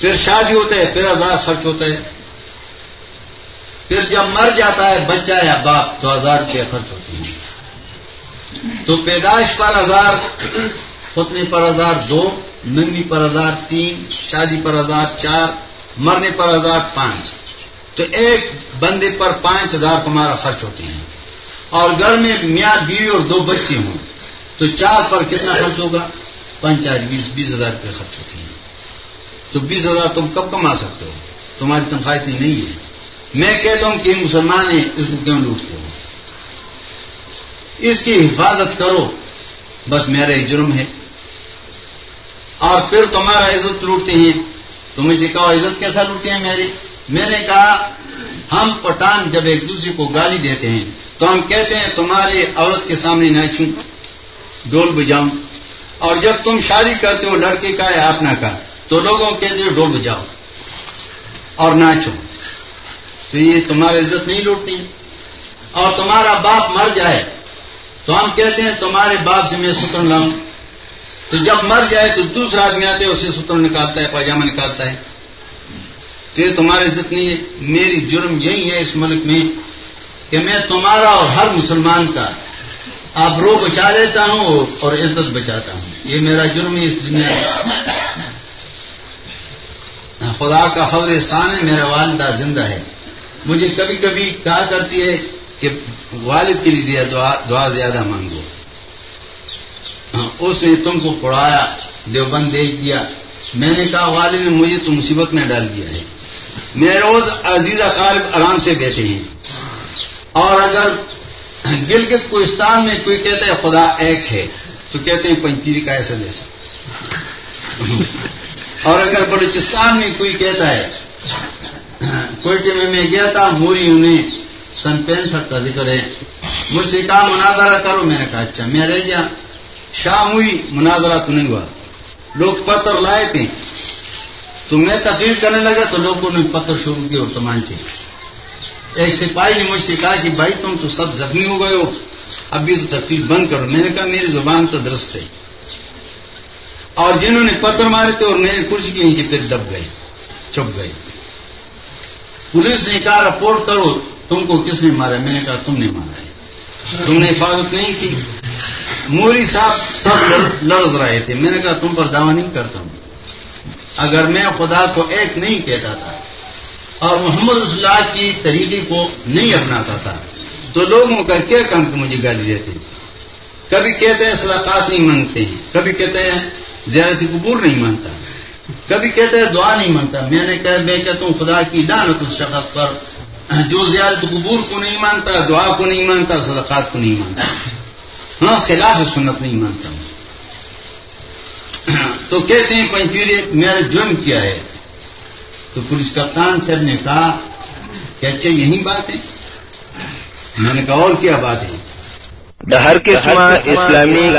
پھر شادی ہوتا ہے، پھر ہزار خرچ ہوتا ہے۔ پھر جب مر جاتا ہے بچہ یا باپ، تو ہزار روپے خرچ ہوتے ہیں۔ تو پیدائش پر ہزار ختنے پر ہزار دو، ننگی پر ہزار تین، شادی پر ہزار چار، مرنے پر ہزار پانچ۔ تو ایک بندے پر پانچ ہزار تمہارا خرچ ہوتے ہیں۔ اور گھر میں میاں، بیوی اور دو بچے ہوں۔ تو چار پر کتنا خرچ ہوگا؟ پانچ چار بیس بیس ہزار روپے خرچ ہوتے ہیں۔ تو بیس ہزار تم کب کما سکتے ہو؟ تمہاری تنخواہ اتنی نہیں ہے۔ میں کہتا ہوں کہ مسلمان ہیں اس کو کیوں لوٹتے ہو؟ اس کی حفاظت کرو۔ بس میرا ہی جرم ہے۔ اور پھر تمہارا عزت لوٹتے ہیں۔ تم اسے کہو، عزت کیسا لوٹتے ہیں میری میں نے کہا، ہم پٹان جب ایک دوسرے کو گالی دیتے ہیں، تو ہم کہتے ہیں، تمہاری عورت کے سامنے ناچوں ڈول بجاؤں اور جب تم شادی کرتے ہو، لڑکے کا یا اپنا کا۔ تو لوگوں کے لیے ڈول بجاؤ۔ اور ناچو تو یہ تمہاری عزت نہیں لوٹتی اور تمہارا باپ مر جائے۔ تو ہم کہتے ہیں تمہارے باپ سے میں ستر لاؤں۔ تو جب مر جائے تو دوسرا آدمی آتے اسے ستر نکالتا ہے، پاجامہ نکالتا ہے۔ تو یہ تمہاری عزت نہیں ہے، میری جرم یہی ہے اس ملک میں کہ میں تمہارا اور ہر مسلمان کا آبرو بچا لیتا ہوں اور عزت بچاتا ہوں۔ یہ میرا جرم ہے اس دنیا میں۔ خدا کا خبر احسان ہے، میرا والدہ زندہ ہے۔ مجھے کبھی کبھی کہا کرتی ہے کہ والد کے لیے دعا دعا زیادہ مانگو۔ ہاں، اس نے تم کو پڑھایا، دیوبند دیکھ دیا۔ میں نے کہا، والد نے مجھے تو مصیبت میں ڈال دیا ہے۔ میں روز عزیزہ قالب آرام سے بیٹھے ہیں۔ اور اگر گلگت کوستان میں کوئی کہتا ہے، خدا ایک ہے، تو کہتے ہیں پنچیری کا ایسا ویسا اور اگر بلوچستان میں کوئی کہتا ہے ہاں، کوئٹے میں میں گیا تھا، موری انہیں سن پینسٹھ کا ذکر ہے۔ مجھ سے کہا، مناظرہ کرو. میں نے کہا اچھا میں رہ گیا۔ شام ہوئی، مناظرہ تو نہیں ہوا۔ لوگ پتھر لائے تھے۔ تو میں تقریر کرنے لگا تو لوگوں نے پتھر شروع کیا اور تمانچے ایک سپاہی نے مجھ سے کہا کہ، بھائی، تم تو سب زخمی ہو گئے ہو۔ اب بھی تو تقریر بند کرو۔ میں نے کہا، میری زبان تو درست ہے۔ اور جنہوں نے پتھر مارے تھے اور میرے کرسی کے نیچے پھر دب گئے چپ گئے۔ پولیس نے کہا، رپورٹ کرو۔ تم کو کس نے مارا؟ میں نے کہا تم نے مارا ہے۔ تم نے حفاظت نہیں کی۔ موری صاحب سب لڑ رہے تھے۔ میں نے کہا تم پر دعوی نہیں کرتا ہوں۔ اگر میں خدا کو ایک نہیں کہتا تھا اور محمد اللہ کی طریقے کو نہیں اپناتا تھا، تو لوگوں کا کیا کام کہ مجھے گالی دیتے؟ کبھی کہتے ہیں صلاقات نہیں مانگتے ہیں، کبھی کہتے ہیں زیارت قبور نہیں مانتا، کبھی کہتے ہیں دعا نہیں مانتا۔ میں نے کہا، میں کہتا ہوں خدا کی لعنت الشخص پر جو زیارت قبور کو نہیں مانتا، دعا کو نہیں مانتا، صدقات کو نہیں مانتا۔ ہاں خلاف سنت نہیں مانتا۔ ہوں تو کہتے ہیں پنچیری میرا جرم کیا ہے۔ تو پولیس کپتان صاحب نے کہا کہ اچھا یہی بات ہے۔ میں نے کہا اور کیا بات ہے؟
ہر قسم اسلامی